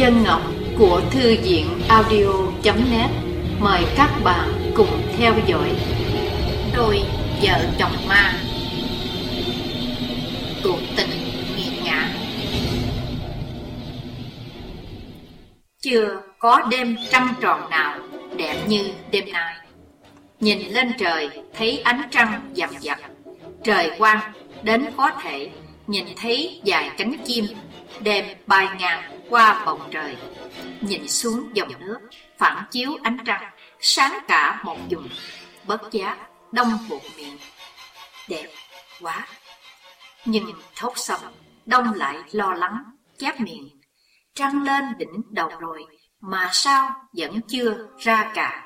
Dân Ngọc của Thư viện audio.net Mời các bạn cùng theo dõi. Đôi vợ chồng ma. Cuộc tình nghiệt ngã. Chưa có đêm trăng tròn nào đẹp như đêm nay. Nhìn lên trời thấy ánh trăng dặm dặm Trời quang đến có thể, nhìn thấy vài cánh chim, Đêm bay ngang qua bầu trời, Nhìn xuống dòng nước, Phản chiếu ánh trăng, Sáng cả một vùng, Bất giác đông buộc miệng. Đẹp quá. Nhưng thốt xong, Đông lại lo lắng, Chép miệng. Trăng lên đỉnh đầu rồi, Mà sao vẫn chưa ra cả.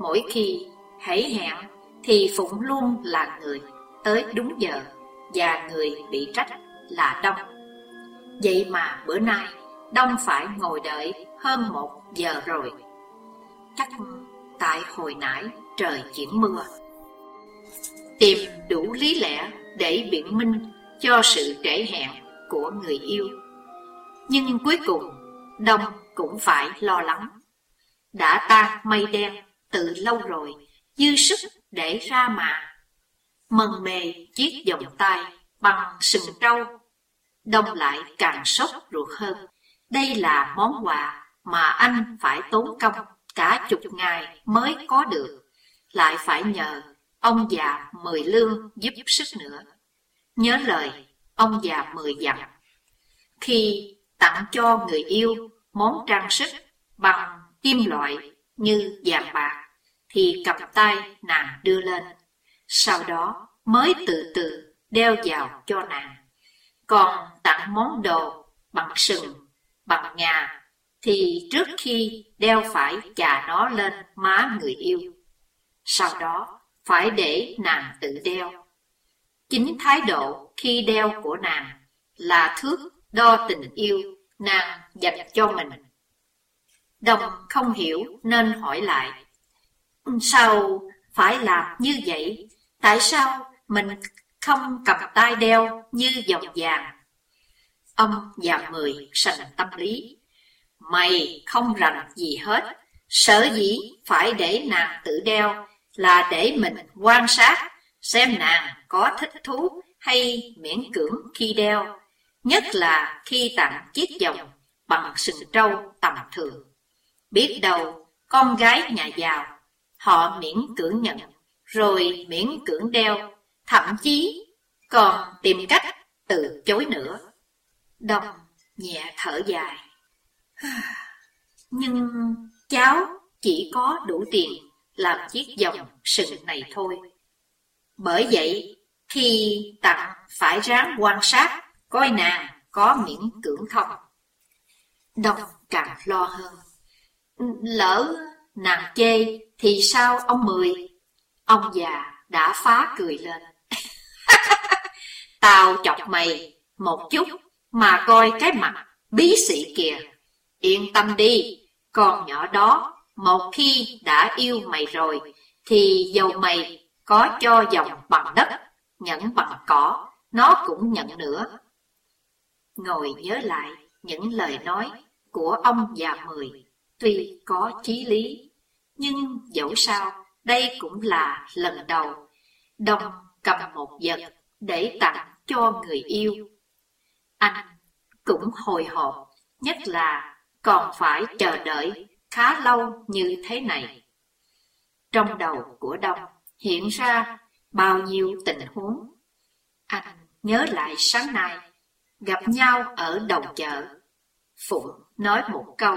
Mỗi khi hãy hẹn Thì Phụng luôn là người Tới đúng giờ Và người bị trách là Đông. Vậy mà bữa nay Đông phải ngồi đợi hơn một giờ rồi. Chắc tại hồi nãy trời chuyển mưa. Tìm đủ lý lẽ để biện minh cho sự trễ hẹn của người yêu. Nhưng cuối cùng, Đông cũng phải lo lắng. Đã tan mây đen từ lâu rồi, Dư sức để ra mà. Mần mề chiếc vòng tay bằng sừng trâu Đông lại càng sốt ruột hơn. Đây là món quà mà anh phải tốn công cả chục ngày mới có được. Lại phải nhờ ông già mười lương giúp sức nữa. Nhớ lời ông già mười dặn. Khi tặng cho người yêu món trang sức bằng kim loại như vàng bạc, thì cầm tay nàng đưa lên. Sau đó mới từ từ đeo vào cho nàng. Còn tặng món đồ bằng sừng, bằng ngà, thì trước khi đeo phải chà nó lên má người yêu. Sau đó phải để nàng tự đeo. Chính thái độ khi đeo của nàng là thước đo tình yêu nàng dành cho mình. Đồng không hiểu nên hỏi lại. Sao phải làm như vậy? Tại sao mình không cầm tay đeo như dòng vàng. Ông già mười sành tâm lý. Mày không rành gì hết, sở dĩ phải để nàng tự đeo là để mình quan sát xem nàng có thích thú hay miễn cưỡng khi đeo, nhất là khi tặng chiếc vòng bằng sừng trâu tầm thường. Biết đâu con gái nhà giàu, họ miễn cưỡng nhận, rồi miễn cưỡng đeo thậm chí còn tìm cách từ chối nữa. Đồng nhẹ thở dài. Nhưng cháu chỉ có đủ tiền làm chiếc vòng sừng này thôi. Bởi vậy, khi tặng phải ráng quan sát coi nàng có miễn cưỡng không. Đồng càng lo hơn. Lỡ nàng chê thì sao ông Mười? Ông già đã phá cười lên. Tao chọc mày một chút mà coi cái mặt bí sĩ kìa. Yên tâm đi, con nhỏ đó một khi đã yêu mày rồi thì dầu mày có cho dòng bằng đất, nhẫn bằng cỏ, nó cũng nhận nữa. Ngồi nhớ lại những lời nói của ông già mười, tuy có chí lý, nhưng dẫu sao đây cũng là lần đầu Đông cầm một vật để tặng cho người yêu. Anh cũng hồi hộp, nhất là còn phải chờ đợi khá lâu như thế này. Trong đầu của Đông hiện ra bao nhiêu tình huống. Anh nhớ lại sáng nay, gặp nhau ở đầu chợ. Phụng nói một câu,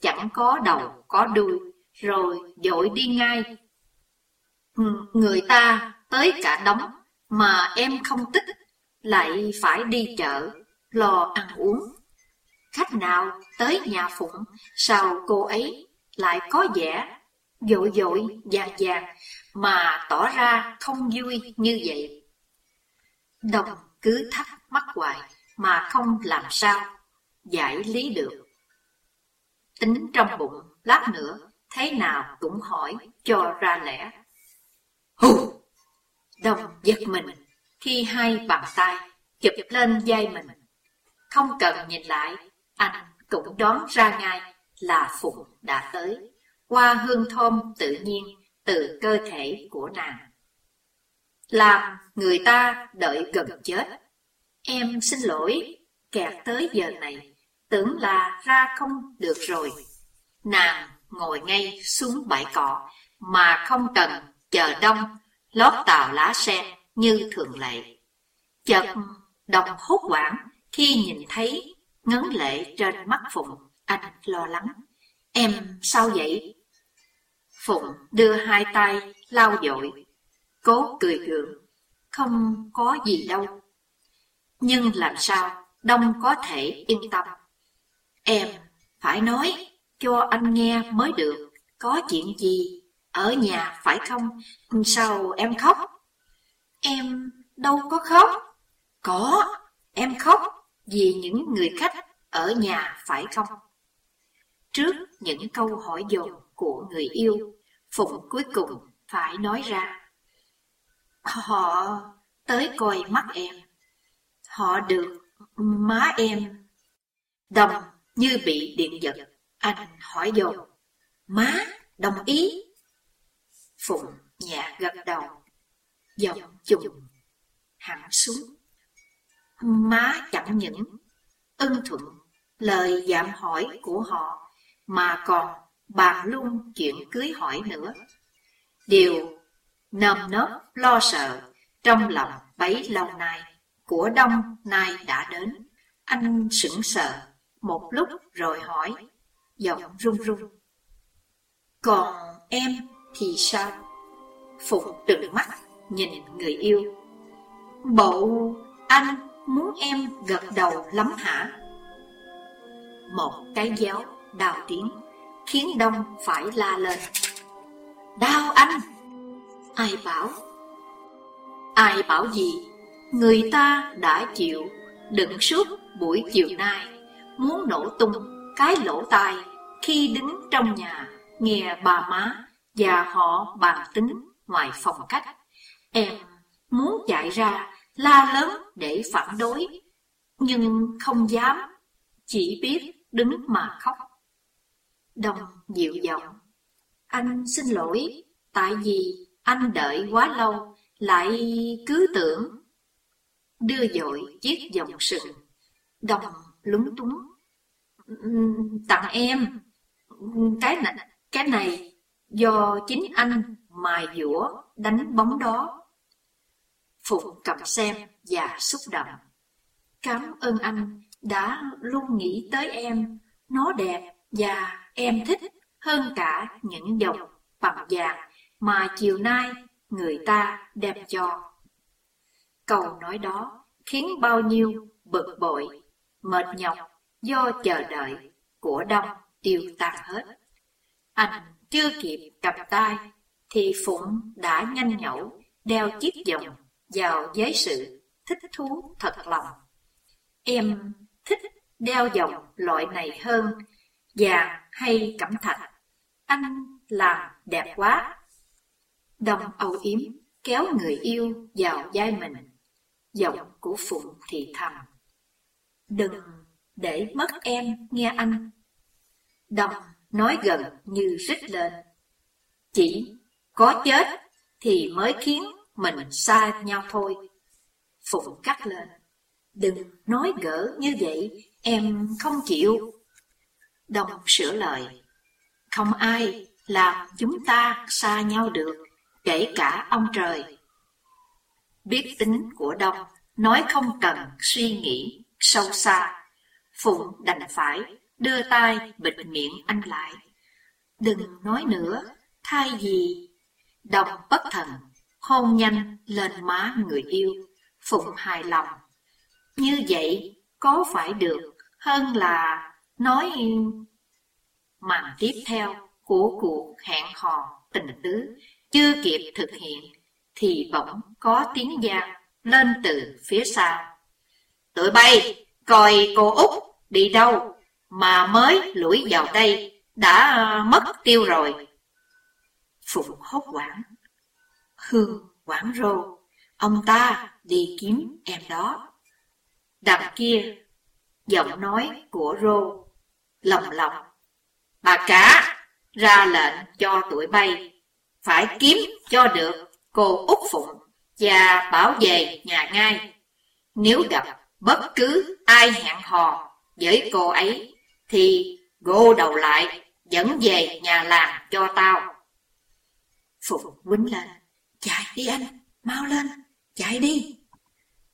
chẳng có đầu có đuôi, rồi dội đi ngay. Người ta tới cả đống mà em không thích, lại phải đi chợ, lo ăn uống. Khách nào tới nhà Phụng, sao cô ấy lại có vẻ dội dội, vàng vàng, mà tỏ ra không vui như vậy. Đồng cứ thắc mắc hoài, mà không làm sao giải lý được. Tính trong bụng, lát nữa, thế nào cũng hỏi cho ra lẽ. Hù! Đồng giật mình khi hai bàn tay chụp lên vai mình. Không cần nhìn lại, anh cũng đoán ra ngay là Phụng đã tới, qua hương thơm tự nhiên từ cơ thể của nàng. Làm người ta đợi gần chết. Em xin lỗi, kẹt tới giờ này, tưởng là ra không được rồi. Nàng ngồi ngay xuống bãi cỏ, mà không cần chờ đông, lót tàu lá sen như thường lệ. Chợt đồng hốt hoảng khi nhìn thấy ngấn lệ trên mắt Phụng, anh lo lắng. Em sao vậy? Phụng đưa hai tay lau dội, cố cười gượng. Không có gì đâu. Nhưng làm sao Đông có thể yên tâm? Em phải nói cho anh nghe mới được. Có chuyện gì? Ở nhà phải không? Sao em khóc? Em đâu có khóc. Có, em khóc vì những người khách ở nhà phải không? Trước những câu hỏi dồn của người yêu, Phụng cuối cùng phải nói ra. Họ tới coi mắt em. Họ được má em. Đồng như bị điện giật, anh hỏi dồn. Má, đồng ý. Phụng nhẹ gật đầu, giọng trùng hẳn xuống. Má chẳng những ân thuận lời giảm hỏi của họ mà còn bàn luôn chuyện cưới hỏi nữa. Điều nơm nớp lo sợ trong lòng bấy lâu nay của đông nay đã đến. Anh sững sờ một lúc rồi hỏi, giọng run run. Còn em thì sao? Phục trừng mắt nhìn người yêu. Bộ anh muốn em gật đầu lắm hả? Một cái giáo đào tiếng khiến Đông phải la lên. Đau anh! Ai bảo? Ai bảo gì? Người ta đã chịu đựng suốt buổi chiều nay, muốn nổ tung cái lỗ tai khi đứng trong nhà nghe bà má và họ bàn tính ngoài phòng cách. Em muốn chạy ra la lớn để phản đối, nhưng không dám, chỉ biết đứng mà khóc. Đồng dịu giọng, anh xin lỗi, tại vì anh đợi quá lâu, lại cứ tưởng. Đưa dội chiếc dòng sừng, đồng lúng túng. Tặng em, cái này, cái này do chính anh mài dũa đánh bóng đó. Phụng cầm xem và xúc động. Cảm ơn anh đã luôn nghĩ tới em, nó đẹp và em thích hơn cả những dòng bằng vàng mà chiều nay người ta đem cho. Câu nói đó khiến bao nhiêu bực bội, mệt nhọc do chờ đợi của đông tiêu tan hết. Anh chưa kịp cầm tay thì Phụng đã nhanh nhẩu đeo chiếc vòng vào với sự thích thú thật lòng. Em thích đeo vòng loại này hơn vàng hay cẩm thạch. Anh làm đẹp quá. Đồng âu yếm kéo người yêu vào vai mình. Giọng của Phụng thì thầm. Đừng để mất em, nghe anh. Đồng nói gần như rít lên. Chỉ có chết thì mới khiến mình xa nhau thôi. Phụng cắt lên. Đừng nói gỡ như vậy, em không chịu. Đồng sửa lời. Không ai làm chúng ta xa nhau được, kể cả ông trời. Biết tính của Đông, nói không cần suy nghĩ sâu xa. Phụng đành phải đưa tay bịt miệng anh lại. Đừng nói nữa, thay gì. Đồng bất thần, hôn nhanh lên má người yêu. Phụng hài lòng. Như vậy có phải được hơn là nói màn tiếp theo của cuộc hẹn hò tình tứ chưa kịp thực hiện thì bỗng có tiếng giang lên từ phía sau. Tụi bay, coi cô Út đi đâu mà mới lủi vào đây đã mất tiêu rồi. Phụng hốt quảng. Hương quảng rô, ông ta đi kiếm em đó. Đằng kia, giọng nói của rô lầm lòng. Bà cả ra lệnh cho tụi bay phải kiếm cho được cô Út Phụng và bảo vệ nhà ngay. Nếu gặp bất cứ ai hẹn hò với cô ấy thì gô đầu lại dẫn về nhà làm cho tao. Phụng quýnh lên, chạy đi anh, mau lên, chạy đi.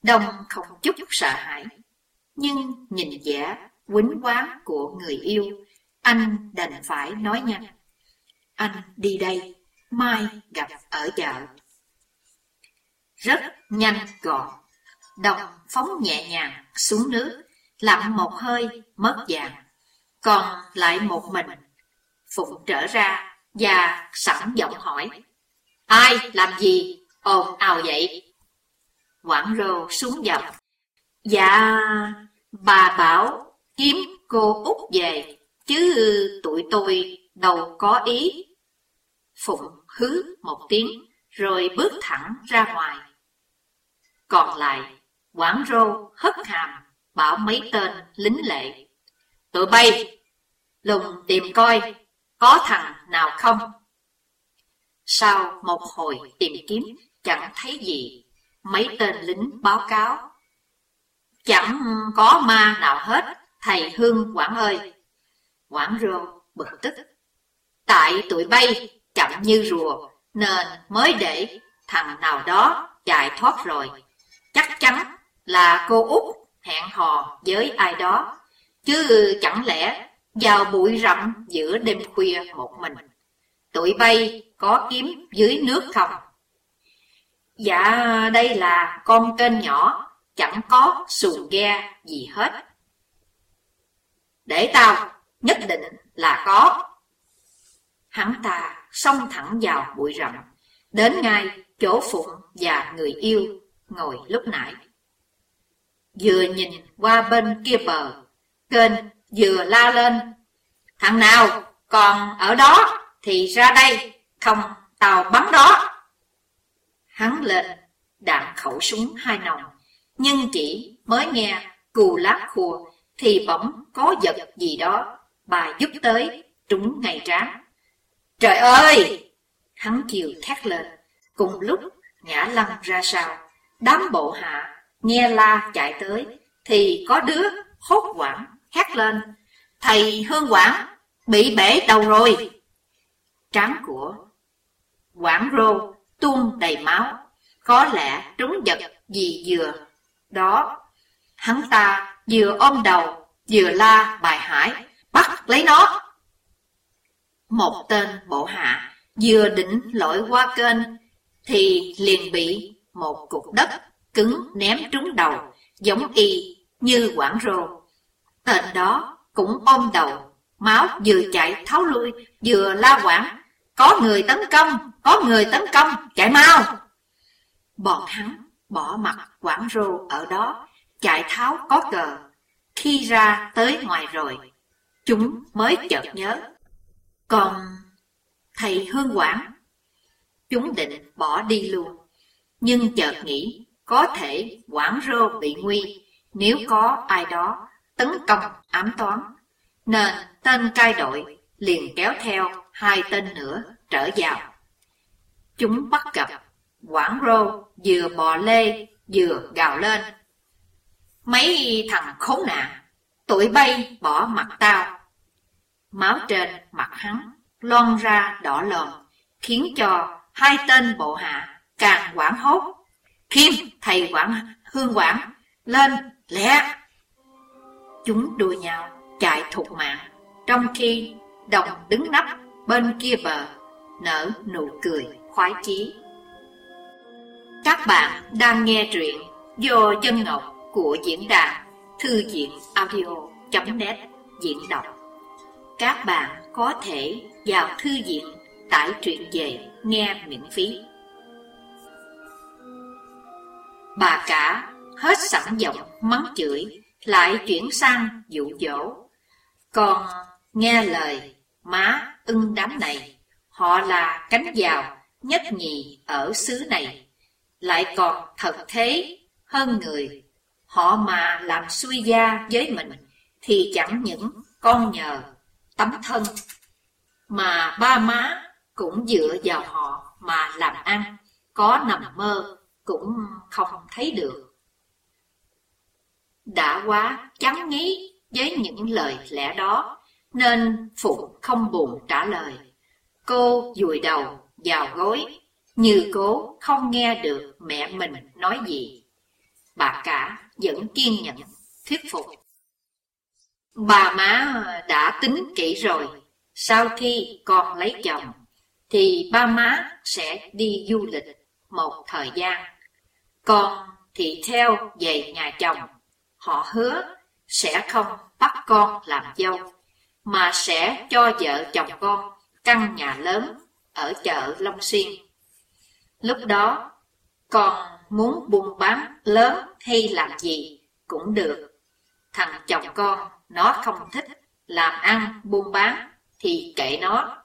Đông không chút sợ hãi, nhưng nhìn vẻ quýnh quán của người yêu, anh đành phải nói nhanh. Anh đi đây, mai gặp ở chợ. Rất nhanh gọn, đồng phóng nhẹ nhàng xuống nước, lặn một hơi mất dạng, còn lại một mình. Phụng trở ra và sẵn giọng hỏi, ai làm gì ồn ào vậy? Quảng rô xuống dọc. dạ bà bảo kiếm cô út về, chứ tụi tôi đâu có ý. Phụng hứ một tiếng, rồi bước thẳng ra ngoài. Còn lại, Quảng Rô hất hàm, bảo mấy tên lính lệ. Tụi bay, lùng tìm coi, có thằng nào không? Sau một hồi tìm kiếm, chẳng thấy gì, mấy tên lính báo cáo. Chẳng có ma nào hết, thầy Hương Quảng ơi. Quảng Rô bực tức. Tại tụi bay chậm như rùa, nên mới để thằng nào đó chạy thoát rồi. Chắc chắn là cô út hẹn hò với ai đó, chứ chẳng lẽ vào bụi rậm giữa đêm khuya một mình. Tụi bay có kiếm dưới nước không? Dạ, đây là con kênh nhỏ, chẳng có xuồng ghe gì hết. Để tao, nhất định là có. Hắn ta xông thẳng vào bụi rậm, đến ngay chỗ Phụng và người yêu ngồi lúc nãy. Vừa nhìn qua bên kia bờ, kênh vừa la lên. Thằng nào còn ở đó thì ra đây, không tàu bắn đó. Hắn lên, đạn khẩu súng hai nòng, nhưng chỉ mới nghe cù lát khùa thì bỗng có vật gì đó, bà giúp tới, trúng ngay trán. Trời ơi! Hắn chiều thét lên, cùng lúc ngã lăn ra sau. Đám bộ hạ nghe la chạy tới, thì có đứa hốt quảng hét lên. Thầy Hương Quảng bị bể đầu rồi. Trán của Quảng rô tuôn đầy máu, có lẽ trúng giật gì vừa. Đó, hắn ta vừa ôm đầu, vừa la bài hải, bắt lấy nó. Một tên bộ hạ vừa định lội qua kênh thì liền bị một cục đất cứng ném trúng đầu, giống y như quảng rô. Tên đó cũng ôm đầu, máu vừa chạy tháo lui, vừa la quảng. Có người tấn công, có người tấn công, chạy mau! Bọn hắn bỏ mặt quảng rô ở đó, chạy tháo có cờ. Khi ra tới ngoài rồi, chúng mới chợt nhớ còn thầy Hương Quảng, chúng định bỏ đi luôn. Nhưng chợt nghĩ có thể Quảng Rô bị nguy nếu có ai đó tấn công ám toán. Nên tên cai đội liền kéo theo hai tên nữa trở vào. Chúng bắt gặp Quảng Rô vừa bò lê vừa gào lên. Mấy thằng khốn nạn, tụi bay bỏ mặt tao Máu trên mặt hắn loan ra đỏ lòm, khiến cho hai tên bộ hạ càng quảng hốt. kim thầy quảng hương quảng, lên, lẹ! Chúng đùa nhau, chạy thục mạng, trong khi đồng đứng nấp bên kia bờ, nở nụ cười khoái chí. Các bạn đang nghe truyện do chân ngọc của diễn đàn thư viện audio.net diễn đọc các bạn có thể vào thư viện tải truyện về nghe miễn phí. Bà cả hết sẵn giọng mắng chửi, lại chuyển sang dụ dỗ. Còn nghe lời má ưng đám này, họ là cánh giàu nhất nhì ở xứ này, lại còn thật thế hơn người. Họ mà làm suy gia với mình thì chẳng những con nhờ tấm thân, mà ba má cũng dựa vào họ mà làm ăn, có nằm mơ cũng không thấy được. Đã quá chán nghĩ với những lời lẽ đó, nên Phụng không buồn trả lời. Cô dùi đầu vào gối, như cố không nghe được mẹ mình nói gì. Bà cả vẫn kiên nhẫn, thuyết phục. Bà má đã tính kỹ rồi, sau khi con lấy chồng, thì ba má sẽ đi du lịch một thời gian. Con thì theo về nhà chồng, họ hứa sẽ không bắt con làm dâu, mà sẽ cho vợ chồng con căn nhà lớn ở chợ Long Xuyên. Lúc đó, con muốn buôn bán lớn hay làm gì cũng được. Thằng chồng con, nó không thích làm ăn buôn bán thì kệ nó.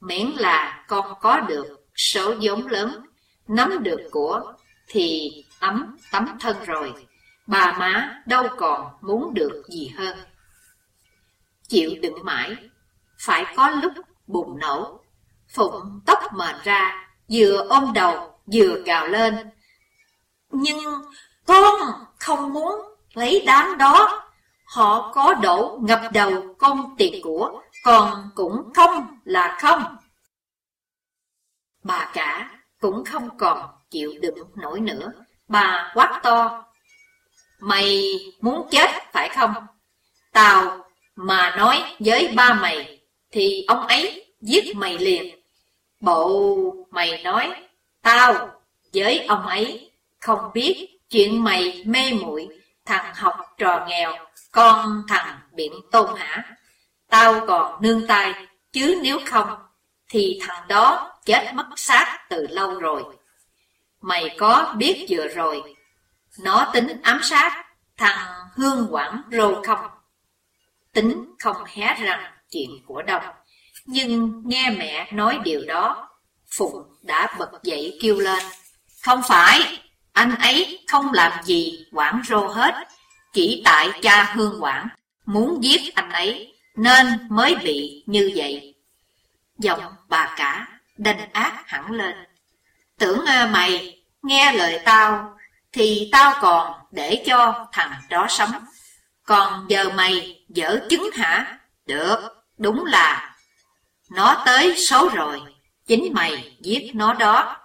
Miễn là con có được số vốn lớn, nắm được của thì ấm tấm thân rồi. Bà má đâu còn muốn được gì hơn. Chịu đựng mãi, phải có lúc bùng nổ. Phụng tóc mền ra, vừa ôm đầu, vừa gào lên. Nhưng con không muốn lấy đám đó. Họ có đổ ngập đầu con tiền của, còn cũng không là không. Bà cả cũng không còn chịu đựng nổi nữa. Bà quát to. Mày muốn chết phải không? Tao mà nói với ba mày thì ông ấy giết mày liền. Bộ mày nói tao với ông ấy không biết chuyện mày mê muội thằng học trò nghèo, con thằng biển tôn hả? Tao còn nương tay, chứ nếu không thì thằng đó chết mất xác từ lâu rồi. Mày có biết vừa rồi, nó tính ám sát thằng Hương Quảng Rô không? Tính không hé rằng chuyện của đồng nhưng nghe mẹ nói điều đó, Phụng đã bật dậy kêu lên. Không phải, anh ấy không làm gì Quảng Rô hết, chỉ tại cha Hương Quảng muốn giết anh ấy nên mới bị như vậy. Giọng bà cả đành ác hẳn lên. Tưởng à, mày nghe lời tao thì tao còn để cho thằng đó sống. Còn giờ mày dở chứng hả? Được, đúng là nó tới số rồi, chính mày giết nó đó.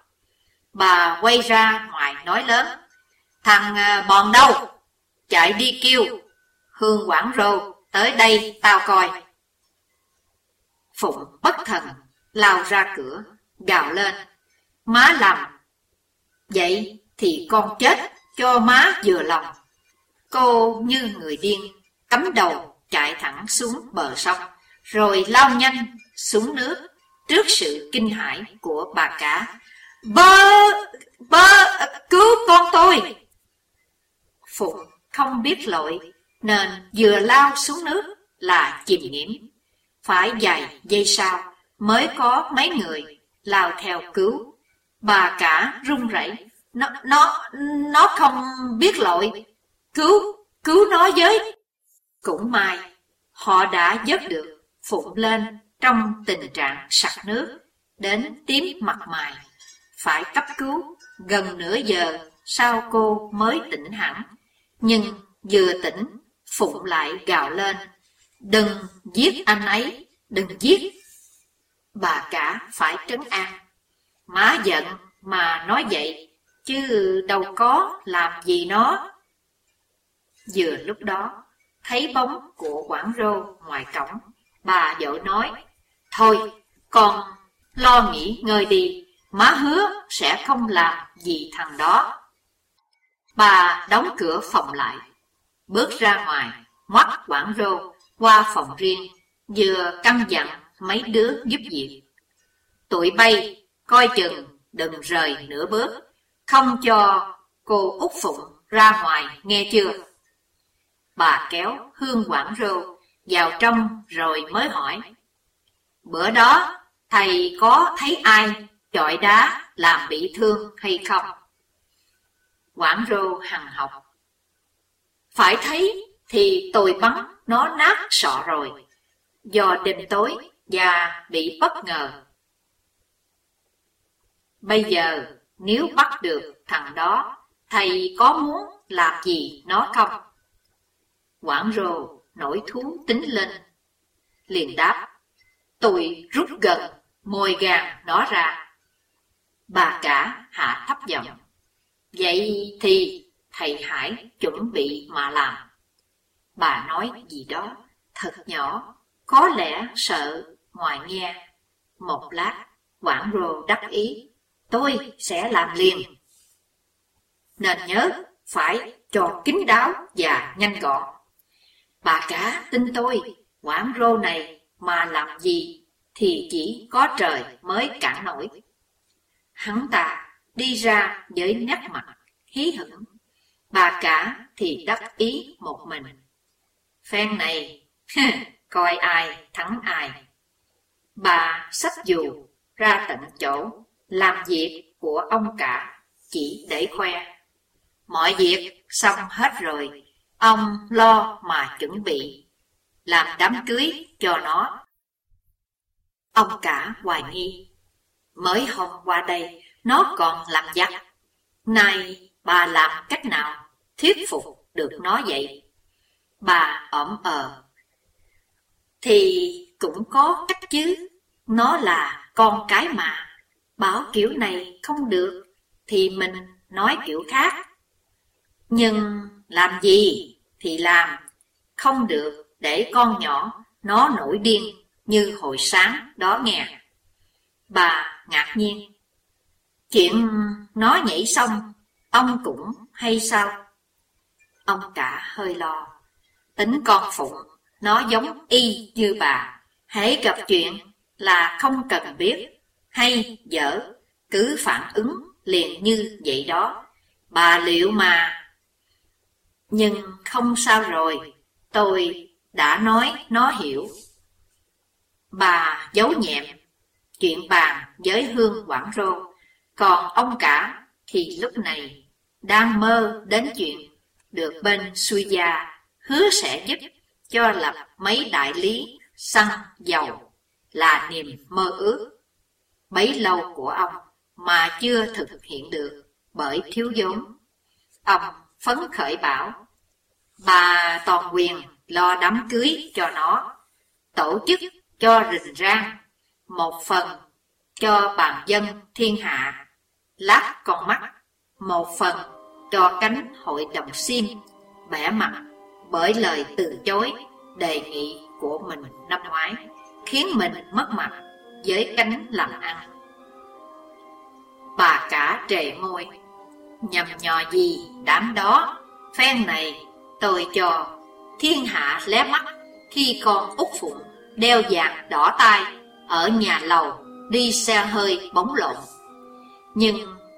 Bà quay ra ngoài nói lớn, thằng ờ, bòn đâu? Chạy đi kêu, Hương Quảng Rô, tới đây tao coi. Phụng bất thần, lao ra cửa, gào lên, má làm. Vậy thì con chết cho má vừa lòng. Cô như người điên, cắm đầu chạy thẳng xuống bờ sông, rồi lao nhanh xuống nước trước sự kinh hãi của bà cả. Bơ, bơ, cứu con tôi! Phụng không biết lội, nên vừa lao xuống nước là chìm nghiễm. Phải vài giây sau mới có mấy người lao theo cứu. Bà cả run rẩy, nó nó nó không biết lỗi Cứu, cứu nó với. Cũng may họ đã vớt được Phụng lên trong tình trạng sặc nước, đến tím mặt mày. Phải cấp cứu, gần nửa giờ sau cô mới tỉnh hẳn. Nhưng vừa tỉnh, Phụng lại gào lên. Đừng giết anh ấy, đừng giết. Bà cả phải trấn an. Má giận mà nói vậy, chứ đâu có làm gì nó. Vừa lúc đó, thấy bóng của Quảng Rô ngoài cổng, bà vợ nói, Thôi, con lo nghỉ ngơi đi, má hứa sẽ không làm gì thằng đó. Bà đóng cửa phòng lại, bước ra ngoài, ngoắt quảng rô qua phòng riêng, vừa căn dặn mấy đứa giúp việc. Tụi bay, coi chừng, đừng rời nửa bước, không cho cô Út Phụng ra ngoài, nghe chưa? Bà kéo Hương Quảng Rô vào trong rồi mới hỏi. Bữa đó, thầy có thấy ai chọi đá làm bị thương hay không? Quảng Rô hằng học phải thấy thì tôi bắn nó nát sọ rồi. do đêm tối và bị bất ngờ. Bây giờ, nếu bắt được thằng đó, thầy có muốn làm gì nó không? Quảng rồ nổi thú tính lên, liền đáp, tôi rút gần, môi gàng nó ra. Bà cả hạ thấp giọng, vậy thì thầy hãy chuẩn bị mà làm. Bà nói gì đó thật nhỏ, có lẽ sợ ngoài nghe. Một lát, Quảng Rô đắc ý, tôi sẽ làm liền. Nên nhớ, phải cho kín đáo và nhanh gọn. Bà cả tin tôi, Quảng Rô này mà làm gì thì chỉ có trời mới cản nổi. Hắn ta đi ra với nét mặt hí hửng, bà cả thì đắc ý một mình. Phen này, coi ai thắng ai. Bà sắp dù ra tận chỗ, làm việc của ông cả chỉ để khoe. Mọi việc xong hết rồi, ông lo mà chuẩn bị, làm đám cưới cho nó. Ông cả hoài nghi, mới hôm qua đây nó còn làm giặc. nay bà làm cách nào thuyết phục được nó vậy? Bà ẩm ờ. Thì cũng có cách chứ, nó là con cái mà. Bảo kiểu này không được, thì mình nói kiểu khác. Nhưng làm gì thì làm, không được để con nhỏ nó nổi điên như hồi sáng đó nghe. Bà ngạc nhiên. Chuyện nó nhảy xong, ông cũng hay sao? Ông cả hơi lo. Tính con Phụng, nó giống y như bà. Hãy gặp chuyện là không cần biết, hay dở, cứ phản ứng liền như vậy đó. Bà liệu mà... Nhưng không sao rồi, tôi đã nói nó hiểu. Bà giấu nhẹm, chuyện bàn với Hương Quảng Rô, còn ông cả thì lúc này đang mơ đến chuyện được bên Suy Gia hứa sẽ giúp cho lập mấy đại lý xăng dầu là niềm mơ ước bấy lâu của ông mà chưa thực hiện được bởi thiếu vốn. Ông phấn khởi bảo, bà toàn quyền lo đám cưới cho nó, tổ chức cho rình rang, một phần cho bàn dân thiên hạ, lát con mắt, một phần cho cánh hội đồng sim, bẻ mặt bởi lời từ chối đề nghị của mình năm ngoái, khiến mình mất mặt với cánh làm ăn. Bà cả trề môi, nhầm nhò gì đám đó, phen này tôi cho thiên hạ lé mắt khi con út phụng đeo vàng đỏ tai ở nhà lầu đi xe hơi bóng lộn. Nhưng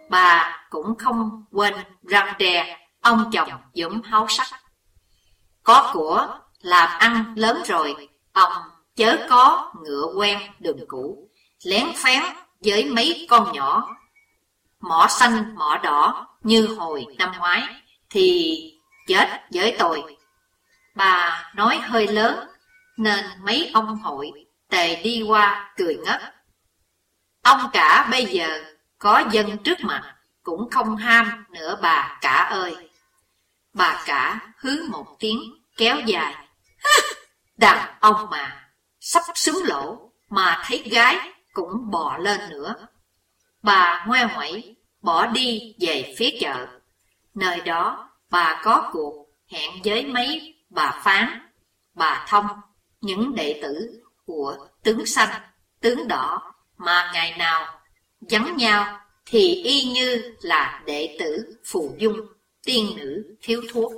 bà cũng không quên răng đè ông chồng dũng háo sắc. Có của làm ăn lớn rồi, ông chớ có ngựa quen đường cũ, lén phén với mấy con nhỏ. Mỏ xanh mỏ đỏ như hồi năm ngoái, thì chết với tôi. Bà nói hơi lớn, nên mấy ông hội tề đi qua cười ngất. Ông cả bây giờ có dân trước mặt, cũng không ham nữa bà cả ơi. Bà cả hứ một tiếng kéo dài. Đàn ông mà, sắp xứng lỗ, mà thấy gái cũng bò lên nữa. Bà ngoe ngoẩy, bỏ đi về phía chợ. Nơi đó, bà có cuộc hẹn với mấy bà phán, bà thông, những đệ tử của tướng xanh, tướng đỏ mà ngày nào vắng nhau thì y như là đệ tử phù dung, tiên nữ thiếu thuốc.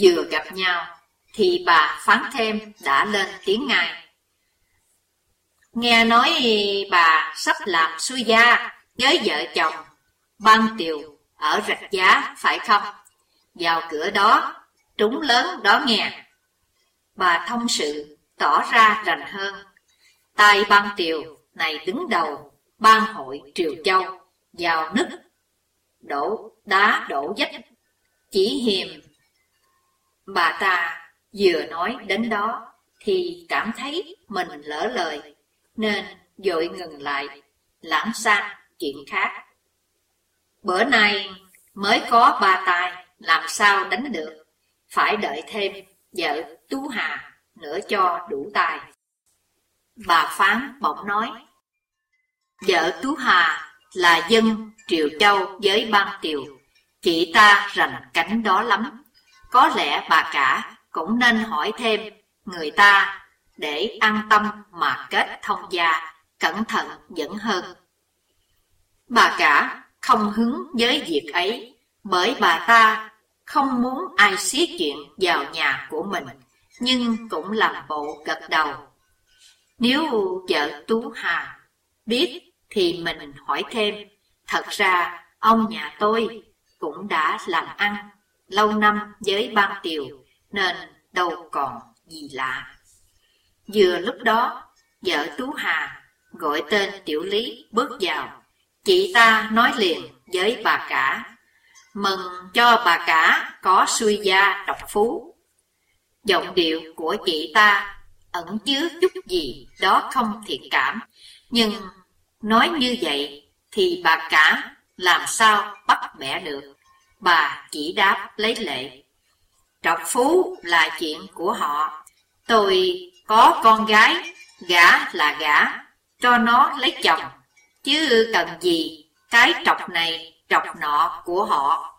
Vừa gặp nhau, thì bà phán thêm đã lên tiếng ngài Nghe nói bà sắp làm suy gia với vợ chồng, ban tiều ở rạch giá phải không? Vào cửa đó, trúng lớn đó nghe. Bà thông sự tỏ ra rành hơn. tay ban tiều này đứng đầu ban hội Triều Châu vào nứt, đổ đá đổ dách, chỉ hiềm Bà ta vừa nói đến đó, thì cảm thấy mình lỡ lời, nên dội ngừng lại, lãng sang chuyện khác. Bữa nay mới có ba tài làm sao đánh được, phải đợi thêm vợ Tú Hà nữa cho đủ tài. Bà Phán bỗng nói, vợ Tú Hà là dân Triều Châu với ban tiều, chị ta rành cánh đó lắm. Có lẽ bà cả cũng nên hỏi thêm người ta để an tâm mà kết thông gia, cẩn thận vẫn hơn. Bà cả không hứng với việc ấy, bởi bà ta không muốn ai xí chuyện vào nhà của mình, nhưng cũng làm bộ gật đầu. Nếu vợ Tú Hà biết thì mình hỏi thêm, thật ra ông nhà tôi cũng đã làm ăn lâu năm với ban tiều, nên đâu còn gì lạ. Vừa lúc đó, vợ Tú Hà gọi tên Tiểu Lý bước vào. Chị ta nói liền với bà cả, mừng cho bà cả có suy gia độc phú. Giọng điệu của chị ta ẩn chứa chút gì đó không thiện cảm, nhưng nói như vậy thì bà cả làm sao bắt bẻ được. Bà chỉ đáp lấy lệ. Trọc phú là chuyện của họ. Tôi có con gái, gả là gả, cho nó lấy chồng. Chứ cần gì cái trọc này, trọc nọ của họ.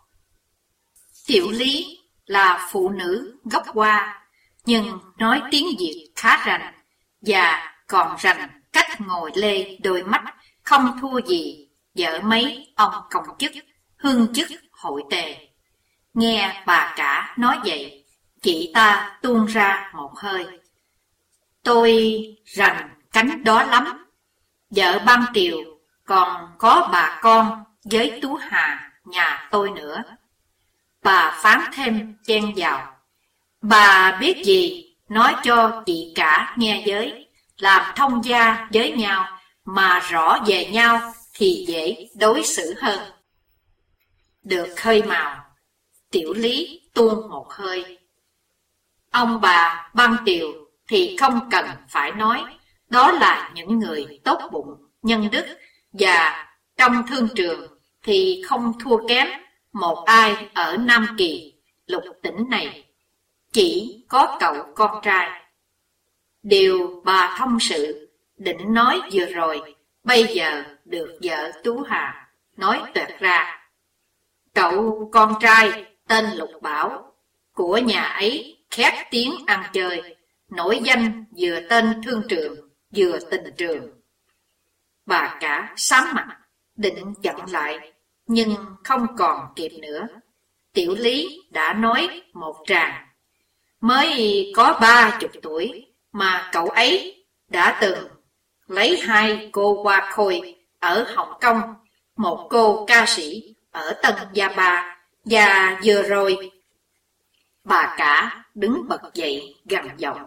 Tiểu lý là phụ nữ gốc hoa, nhưng nói tiếng Việt khá rành, và còn rành cách ngồi lê đôi mắt không thua gì vợ mấy ông công chức, hương chức hội tề. Nghe bà cả nói vậy, chị ta tuôn ra một hơi. Tôi rành cánh đó lắm. Vợ băng tiều còn có bà con với Tú Hà nhà tôi nữa. Bà phán thêm chen vào. Bà biết gì, nói cho chị cả nghe giới, làm thông gia với nhau, mà rõ về nhau thì dễ đối xử hơn. Được khơi màu, tiểu lý tuôn một hơi. Ông bà băng tiều thì không cần phải nói, đó là những người tốt bụng, nhân đức và trong thương trường thì không thua kém một ai ở Nam Kỳ, lục tỉnh này. Chỉ có cậu con trai. Điều bà thông sự định nói vừa rồi, bây giờ được vợ Tú Hà nói tuyệt ra. Cậu con trai tên Lục Bảo của nhà ấy khét tiếng ăn chơi, nổi danh vừa tên thương trường, vừa tình trường. Bà cả sám mặt, định chặn lại, nhưng không còn kịp nữa. Tiểu Lý đã nói một tràng, mới có ba chục tuổi mà cậu ấy đã từng lấy hai cô qua khôi ở Hồng Kông, một cô ca sĩ ở Tân Gia Ba, và vừa rồi bà cả đứng bật dậy gằn giọng.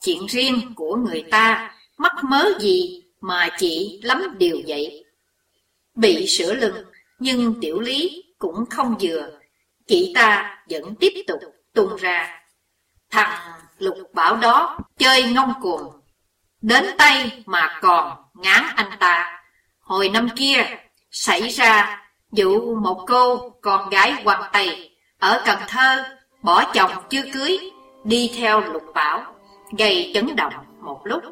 Chuyện riêng của người ta, mắc mớ gì mà chị lắm điều vậy. Bị sửa lưng, nhưng tiểu lý cũng không vừa, chị ta vẫn tiếp tục tung ra. Thằng lục bảo đó chơi ngông cuồng, đến tay mà còn ngán anh ta. Hồi năm kia, xảy ra dụ một cô con gái quan Tây ở Cần Thơ bỏ chồng chưa cưới, đi theo lục bảo, gây chấn động một lúc.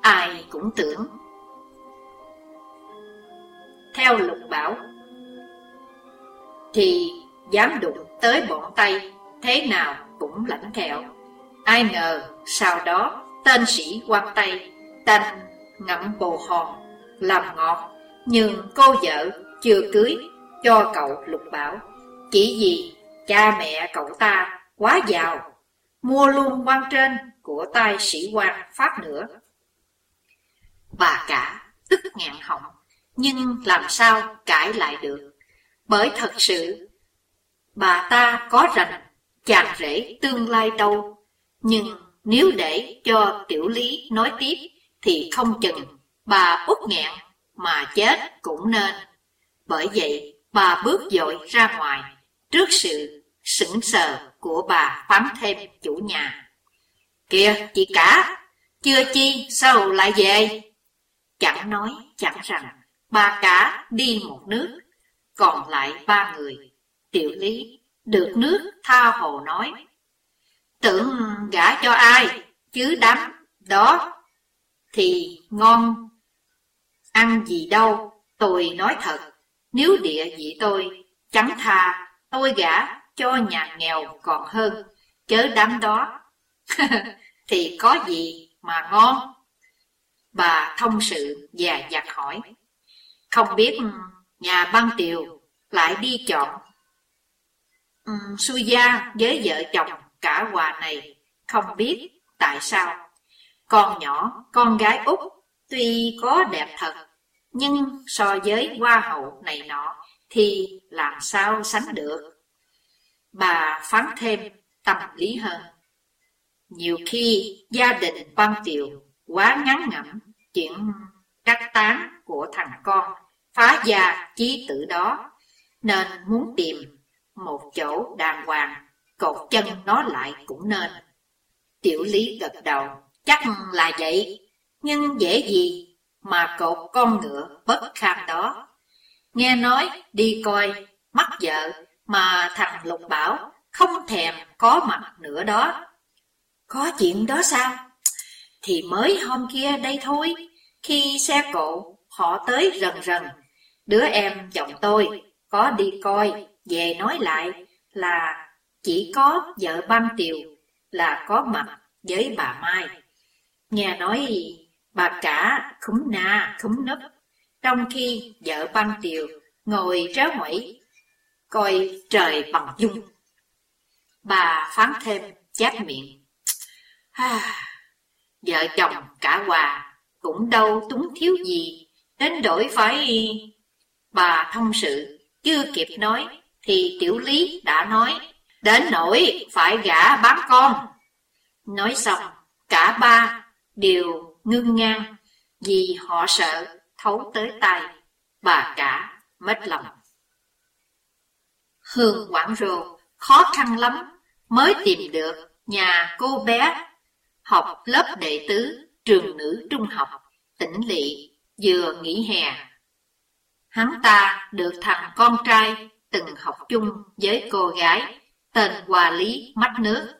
Ai cũng tưởng. Theo lục bảo, thì dám đụng tới bọn Tây, thế nào cũng lãnh thẹo. Ai ngờ, sau đó, tên sĩ quan Tây, tanh ngậm bồ hòn, làm ngọt, nhưng cô vợ chưa cưới cho cậu lục bảo. Chỉ vì cha mẹ cậu ta quá giàu, mua luôn quan trên của tay sĩ quan Pháp nữa. Bà cả tức ngạn họng, nhưng làm sao cãi lại được, bởi thật sự bà ta có rành chàng rể tương lai đâu, nhưng nếu để cho tiểu lý nói tiếp thì không chừng bà út nghẹn mà chết cũng nên. Bởi vậy, bà bước dội ra ngoài trước sự sững sờ của bà phán thêm chủ nhà. Kìa, chị cả, chưa chi, sao lại về? Chẳng nói, chẳng rằng, bà cả đi một nước, còn lại ba người. Tiểu lý, được nước, tha hồ nói. Tưởng gả cho ai, chứ đám đó thì ngon ăn gì đâu, tôi nói thật, nếu địa vị tôi, chẳng thà tôi gả cho nhà nghèo còn hơn, chớ đám đó, thì có gì mà ngon? Bà thông sự và giặt hỏi, không biết nhà băng tiều lại đi chọn um, Xui gia với vợ chồng cả hòa này, không biết tại sao. Con nhỏ, con gái út, tuy có đẹp thật, nhưng so với hoa hậu này nọ thì làm sao sánh được. Bà phán thêm tâm lý hơn. Nhiều khi gia đình văn tiều quá ngắn ngẩm chuyện cắt tán của thằng con phá gia chí tử đó, nên muốn tìm một chỗ đàng hoàng, cột chân nó lại cũng nên. Tiểu lý gật đầu, chắc là vậy, nhưng dễ gì mà cột con ngựa bất kham đó. Nghe nói đi coi, mắt vợ mà thằng Lục bảo không thèm có mặt nữa đó. Có chuyện đó sao? Thì mới hôm kia đây thôi, khi xe cộ họ tới rần rần, đứa em chồng tôi có đi coi, về nói lại là chỉ có vợ băng tiều là có mặt với bà Mai. Nghe nói bà cả khúm na khúm nấp, trong khi vợ ban tiều ngồi réo ngoẩy coi trời bằng dung. Bà phán thêm chát miệng. Ha, vợ chồng cả hòa cũng đâu túng thiếu gì, đến đổi phải... Bà thông sự, chưa kịp nói, thì tiểu lý đã nói, đến nỗi phải gả bán con. Nói xong, cả ba đều ngưng ngang, vì họ sợ thấu tới tay, bà cả mất lòng. Hương Quảng Rồ khó khăn lắm mới tìm được nhà cô bé học lớp đệ tứ trường nữ trung học tỉnh lỵ vừa nghỉ hè. Hắn ta được thằng con trai từng học chung với cô gái tên Hòa Lý Mắt Nước.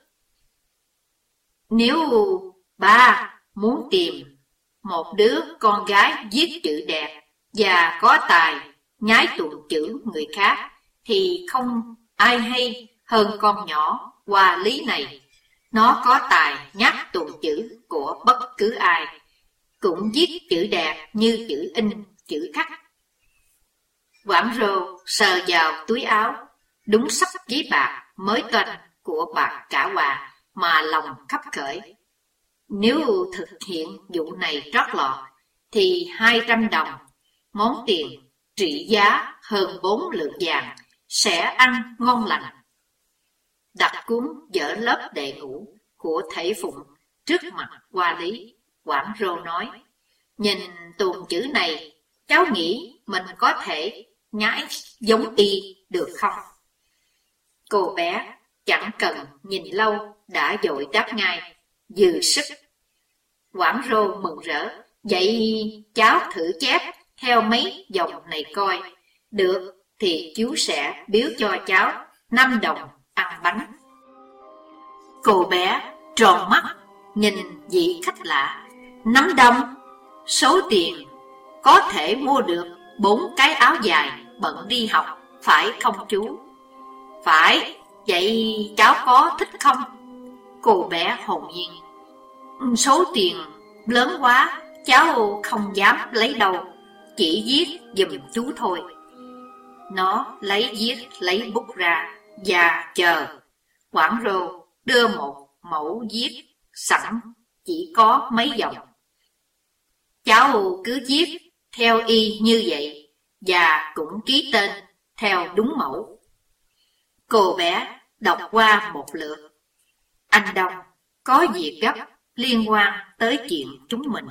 Nếu ba muốn tìm một đứa con gái viết chữ đẹp và có tài nhái tụng chữ người khác thì không ai hay hơn con nhỏ qua lý này. Nó có tài nhắc tuần chữ của bất cứ ai, cũng viết chữ đẹp như chữ in, chữ khắc. Quảng rồ sờ vào túi áo, đúng sắp giấy bạc mới tên của bà cả hòa mà lòng khắp khởi. Nếu thực hiện vụ này trót lọt, thì hai trăm đồng, món tiền trị giá hơn bốn lượng vàng sẽ ăn ngon lành. Đặt cuốn dở lớp đệ ngũ của thầy Phụng trước mặt qua lý, Quảng Rô nói, nhìn tuồng chữ này, cháu nghĩ mình có thể nhái giống y được không? Cô bé chẳng cần nhìn lâu đã dội đáp ngay, dư sức. Quảng Rô mừng rỡ, vậy cháu thử chép theo mấy dòng này coi, được thì chú sẽ biếu cho cháu 5 đồng ăn bánh. Cô bé tròn mắt, nhìn vị khách lạ, nắm đông, số tiền có thể mua được bốn cái áo dài bận đi học, phải không chú? Phải, vậy cháu có thích không? Cô bé hồn nhiên. Số tiền lớn quá, cháu không dám lấy đâu, chỉ viết giùm chú thôi. Nó lấy viết, lấy bút ra và chờ. Quảng rô đưa một mẫu viết sẵn chỉ có mấy dòng. Cháu cứ viết theo y như vậy và cũng ký tên theo đúng mẫu. Cô bé đọc qua một lượt. Anh Đông có việc gấp liên quan tới chuyện chúng mình.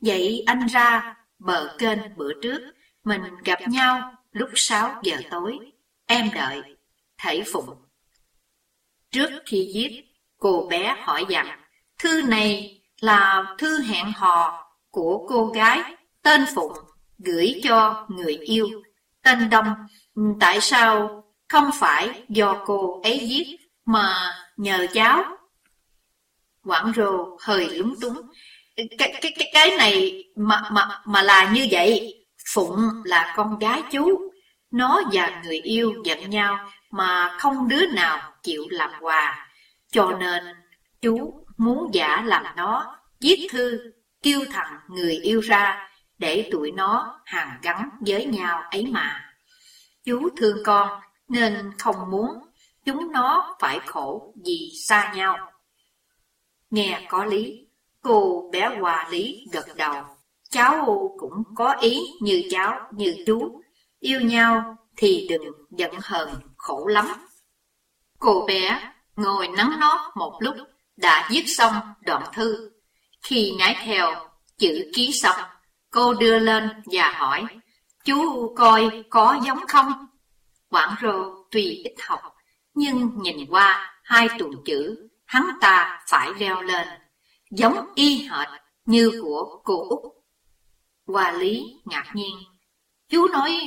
Vậy anh ra bờ kênh bữa trước, mình gặp nhau lúc 6 giờ tối. Em đợi, Thảy Phụng. Trước khi giết, cô bé hỏi rằng Thư này là thư hẹn hò của cô gái tên Phụng gửi cho người yêu tên Đông. Tại sao không phải do cô ấy giết mà nhờ cháu? Quảng rồ hơi lúng túng. Cái, cái, cái, cái này mà, mà, mà là như vậy. Phụng là con gái chú. Nó và người yêu giận nhau mà không đứa nào chịu làm quà. Cho nên chú muốn giả làm nó viết thư kêu thằng người yêu ra để tụi nó hàng gắn với nhau ấy mà. Chú thương con nên không muốn chúng nó phải khổ vì xa nhau. Nghe có lý, cô bé Hòa Lý gật đầu. Cháu cũng có ý như cháu, như chú. Yêu nhau thì đừng giận hờn, khổ lắm. Cô bé ngồi nắng nót một lúc, đã viết xong đoạn thư. Khi nhái theo chữ ký xong, cô đưa lên và hỏi, chú coi có giống không? Quảng Rô tuy ít học, nhưng nhìn qua hai tuần chữ, hắn ta phải leo lên, giống y hệt như của cô Út. hòa Lý ngạc nhiên, chú nói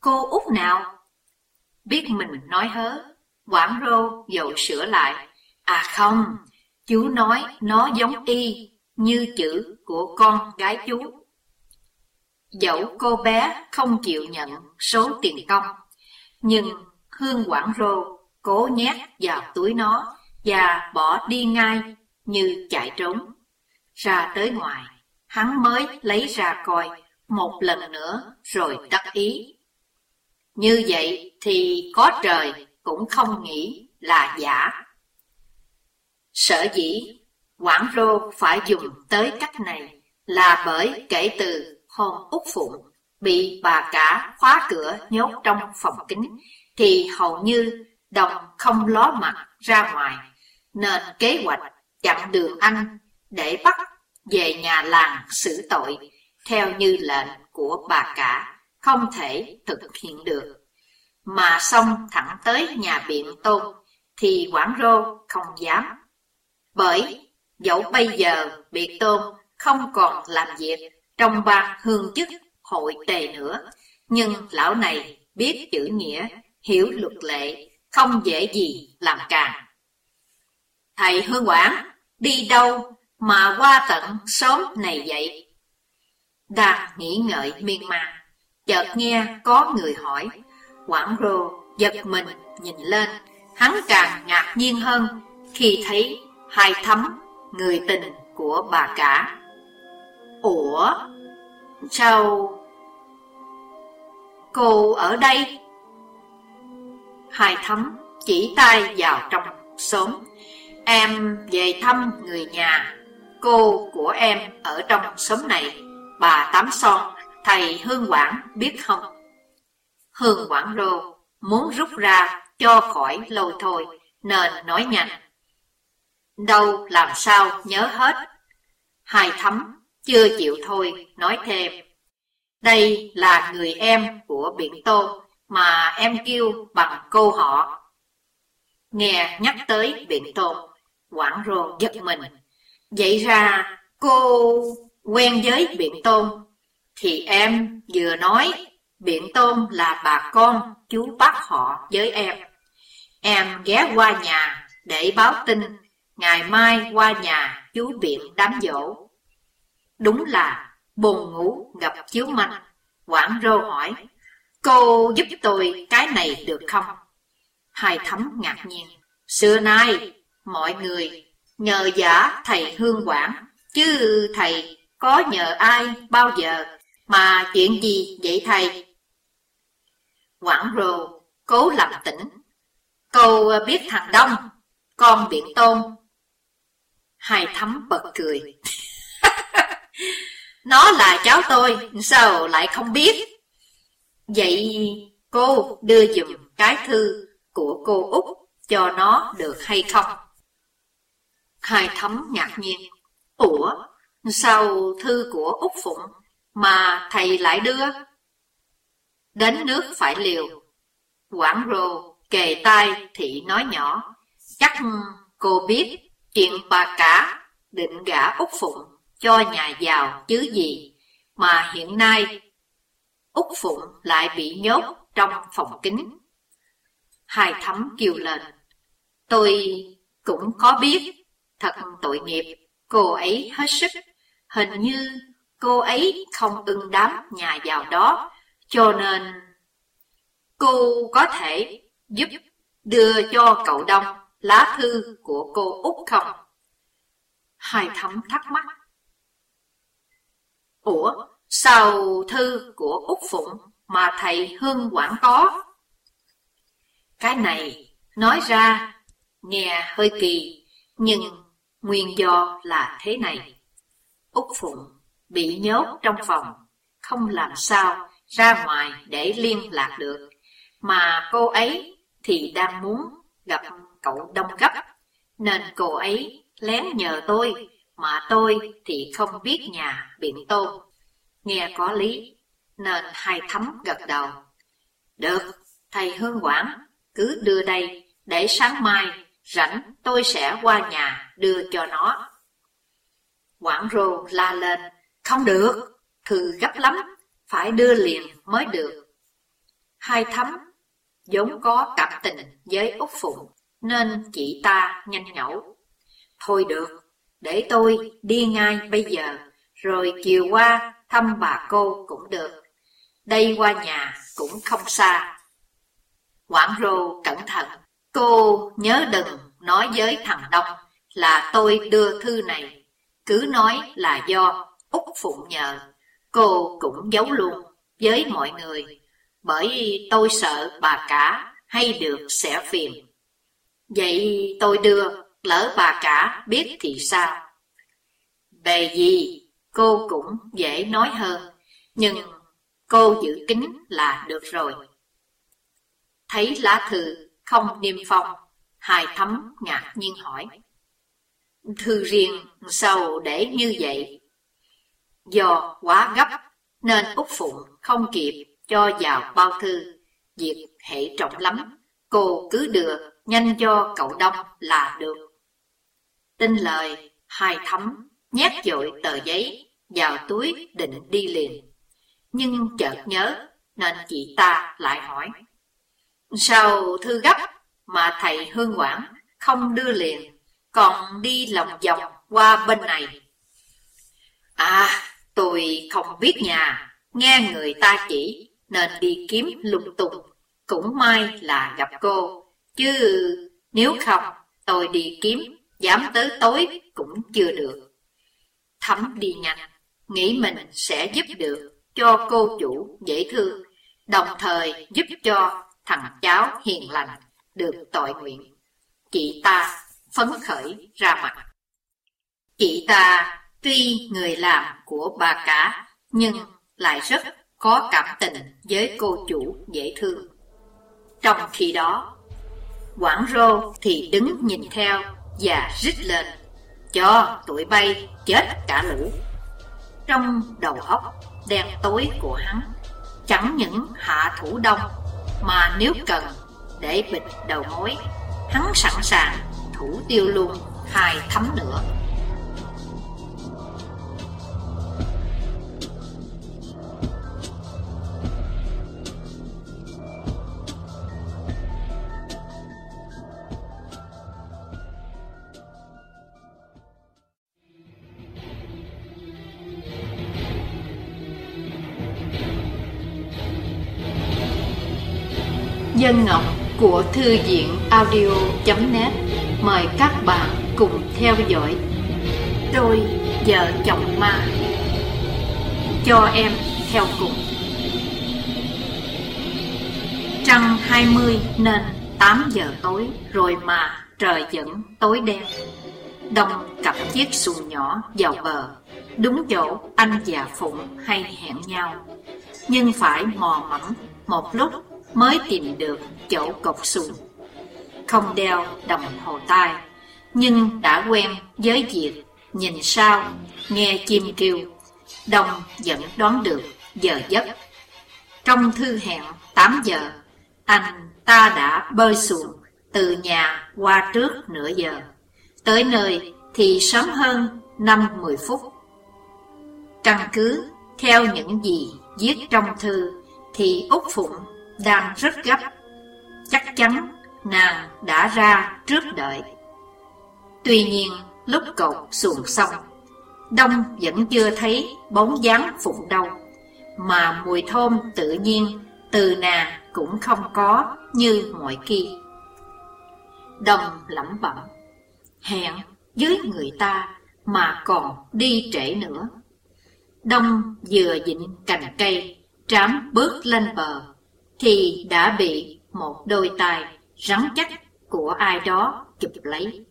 cô Út nào? Biết mình nói hớ, Quảng Rô dầu sửa lại, à không, chú nói nó giống y như chữ của con gái chú. Dẫu cô bé không chịu nhận số tiền công, nhưng Hương Quảng Rô cố nhét vào túi nó và bỏ đi ngay như chạy trốn. Ra tới ngoài, hắn mới lấy ra coi một lần nữa rồi đắc ý. Như vậy thì có trời cũng không nghĩ là giả. Sở dĩ Quảng Rô phải dùng tới cách này là bởi kể từ hôm Úc Phụng bị bà cả khóa cửa nhốt trong phòng kính thì hầu như đồng không ló mặt ra ngoài, nên kế hoạch chặn đường anh để bắt về nhà làng xử tội theo như lệnh của bà cả không thể thực hiện được. Mà xong thẳng tới nhà biện tôn thì Quảng Rô không dám. Bởi dẫu bây giờ biệt tôn không còn làm việc trong ban hương chức hội tề nữa, nhưng lão này biết chữ nghĩa, hiểu luật lệ, không dễ gì làm càng. Thầy Hương Quảng, đi đâu mà qua tận sớm này vậy? đạt nghĩ ngợi miên man, chợt nghe có người hỏi, Quảng Rô giật mình nhìn lên, hắn càng ngạc nhiên hơn khi thấy hai thấm người tình của bà cả. Ủa? Sao Cô ở đây Hai thấm, chỉ tay vào trong xóm. Em về thăm người nhà, Cô của em ở trong xóm này. Bà Tám Son, Thầy Hương Quảng biết không? Hương Quảng Rô Muốn rút ra cho khỏi lâu thôi, Nên nói nhanh. Đâu làm sao nhớ hết? Hai thấm chưa chịu thôi, nói thêm. Đây là người em của biển tôn mà em kêu bằng câu họ. Nghe nhắc tới biển Tô, Quảng rồn giật mình. Vậy ra cô quen với biển Tôn, thì em vừa nói biển Tôn là bà con chú bác họ với em. Em ghé qua nhà để báo tin, ngày mai qua nhà chú biển đám dỗ. Đúng là buồn ngủ gặp chiếu manh. Quảng rô hỏi, cô giúp tôi cái này được không? Hai thấm ngạc nhiên, xưa nay mọi người nhờ giả thầy hương quảng, chứ thầy có nhờ ai bao giờ mà chuyện gì vậy thầy? Quảng rồ cố làm tỉnh, cô biết thằng Đông, con biển tôn. Hai thấm bật cười. Nó là cháu tôi, sao lại không biết? Vậy cô đưa dùm cái thư của cô Út cho nó được hay không? Hai thấm ngạc nhiên. Ủa, sao thư của Út Phụng mà thầy lại đưa? Đến nước phải liều. Quảng rồ kề tai thị nói nhỏ. Chắc cô biết chuyện bà cả định gả Úc Phụng cho nhà giàu chứ gì, mà hiện nay Úc Phụng lại bị nhốt trong phòng kính. Hai thấm kêu lên, tôi cũng có biết, thật tội nghiệp, cô ấy hết sức, hình như cô ấy không ưng đám nhà giàu đó, cho nên cô có thể giúp đưa cho cậu Đông lá thư của cô Úc không? Hai thấm thắc mắc. Ủa, sau thư của Úc Phụng mà thầy Hương Quảng có? Cái này nói ra nghe hơi kỳ, nhưng nguyên do là thế này. Úc Phụng bị nhốt trong phòng, không làm sao ra ngoài để liên lạc được, mà cô ấy thì đang muốn gặp cậu đông gấp, nên cô ấy lén nhờ tôi, mà tôi thì không biết nhà biện tôn. Nghe có lý, nên hai thấm gật đầu. Được, thầy Hương Quảng, cứ đưa đây, để sáng mai, rảnh tôi sẽ qua nhà đưa cho nó. Quảng rô la lên, không được, thư gấp lắm, phải đưa liền mới được. Hai thấm vốn có cảm tình với Úc Phụng, nên chị ta nhanh nhẩu. Thôi được, để tôi đi ngay bây giờ, rồi chiều qua thăm bà cô cũng được. Đây qua nhà cũng không xa. Quảng Rô cẩn thận, cô nhớ đừng nói với thằng Đông là tôi đưa thư này, cứ nói là do Úc Phụng nhờ. Cô cũng giấu luôn với mọi người, bởi tôi sợ bà cả hay được sẽ phiền. Vậy tôi đưa, lỡ bà cả biết thì sao? Bề gì, cô cũng dễ nói hơn, nhưng cô giữ kín là được rồi. Thấy lá thư không niêm phong, hài thấm ngạc nhiên hỏi. Thư riêng sao để như vậy? Do quá gấp nên Úc Phụng không kịp cho vào bao thư, việc hệ trọng lắm, cô cứ đưa nhanh cho cậu Đông là được. Tin lời, hài thấm, nhét dội tờ giấy vào túi định đi liền. Nhưng chợt nhớ, nên chị ta lại hỏi. Sao thư gấp mà thầy Hương Quảng không đưa liền, còn đi lòng vòng qua bên này? À, tôi không biết nhà, nghe người ta chỉ, nên đi kiếm lung tung. Cũng may là gặp cô, chứ nếu không tôi đi kiếm, dám tới tối cũng chưa được. Thấm đi nhanh, nghĩ mình sẽ giúp được cho cô chủ dễ thương, đồng thời giúp cho thằng cháu hiền lành được tội nguyện. Chị ta phấn khởi ra mặt. Chị ta tuy người làm của bà cả, nhưng lại rất có cảm tình với cô chủ dễ thương. Trong khi đó, Quảng Rô thì đứng nhìn theo và rít lên, cho tụi bay chết cả lũ. Trong đầu óc đen tối của hắn, chẳng những hạ thủ đông, mà nếu cần để bịt đầu mối, hắn sẵn sàng thủ tiêu luôn hai thấm nữa. Của Thư viện audio.net Mời các bạn cùng theo dõi. Tôi, vợ chồng ma, Cho em theo cùng. Trăng 20 nên 8 giờ tối, rồi mà trời vẫn tối đen. Đông cặp chiếc xuồng nhỏ vào bờ. Đúng chỗ anh và Phụng hay hẹn nhau. Nhưng phải mò mẫm một lúc mới tìm được chỗ cột sùng Không đeo đồng hồ tai, nhưng đã quen với việc nhìn sao, nghe chim kêu, Đông vẫn đoán được giờ giấc. Trong thư hẹn 8 giờ, anh ta đã bơi xuồng từ nhà qua trước nửa giờ. Tới nơi thì sớm hơn 5-10 phút. Căn cứ theo những gì viết trong thư thì Úc Phụng đang rất gấp. Chắc chắn nàng đã ra trước đợi. Tuy nhiên, lúc cậu xuồng xong, Đông vẫn chưa thấy bóng dáng Phụng đâu, mà mùi thơm tự nhiên từ nàng cũng không có như mọi khi. Đông lẩm bẩm, hẹn với người ta mà còn đi trễ nữa. Đông vừa dịnh cành cây, trám bước lên bờ, thì đã bị một đôi tay rắn chắc của ai đó chụp lấy.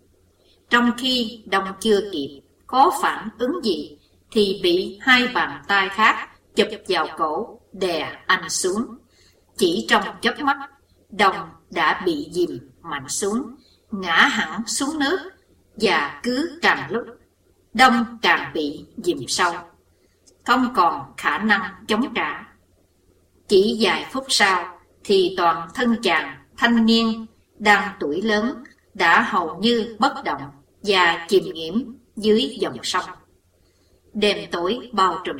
Trong khi Đông chưa kịp có phản ứng gì, thì bị hai bàn tay khác chụp vào cổ, đè anh xuống. Chỉ trong chớp mắt, Đông đã bị dìm mạnh xuống, ngã hẳn xuống nước, và cứ càng lúc, Đông càng bị dìm sâu, không còn khả năng chống trả. Chỉ vài phút sau, thì toàn thân chàng thanh niên đang tuổi lớn đã hầu như bất động và chìm nghiễm dưới dòng sông. Đêm tối bao trùm,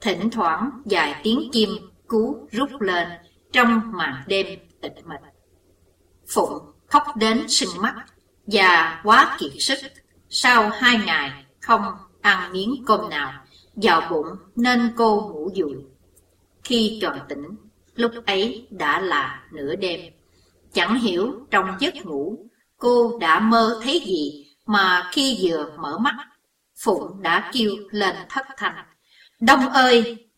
thỉnh thoảng vài tiếng chim cú rút lên trong màn đêm tịch mịch. Phụng khóc đến sưng mắt và quá kiệt sức sau hai ngày không ăn miếng cơm nào vào bụng nên cô ngủ dụi Khi tròn tỉnh, lúc ấy đã là nửa đêm. Chẳng hiểu trong giấc ngủ cô đã mơ thấy gì mà khi vừa mở mắt, Phụng đã kêu lên thất thanh. Đông ơi!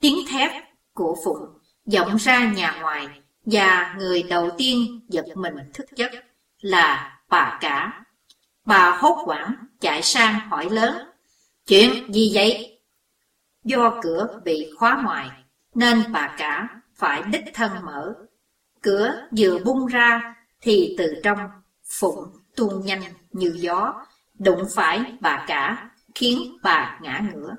Tiếng thép của Phụng vọng ra nhà ngoài và người đầu tiên giật mình thức giấc là bà cả. Bà hốt hoảng chạy sang hỏi lớn. Chuyện gì vậy? Do cửa bị khóa ngoài nên bà cả phải đích thân mở. Cửa vừa bung ra thì từ trong Phụng tuôn nhanh như gió, đụng phải bà cả, khiến bà ngã ngửa.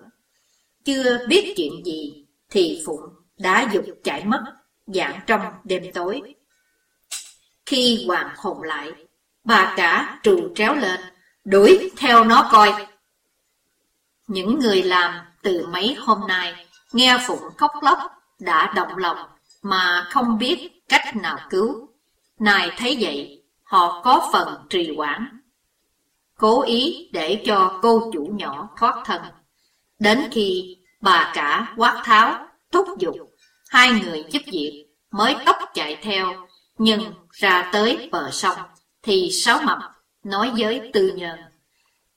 Chưa biết chuyện gì thì Phụng đã dục chạy mất, dạng trong đêm tối. Khi hoàng hồn lại, bà cả trù tréo lên, đuổi theo nó coi. Những người làm từ mấy hôm nay nghe Phụng khóc lóc đã động lòng mà không biết cách nào cứu. Này thấy vậy, họ có phần trì hoãn. Cố ý để cho cô chủ nhỏ thoát thân. Đến khi bà cả quát tháo, thúc giục, hai người giúp việc mới tốc chạy theo, nhưng ra tới bờ sông thì Sáu Mập nói với Tư Nhân.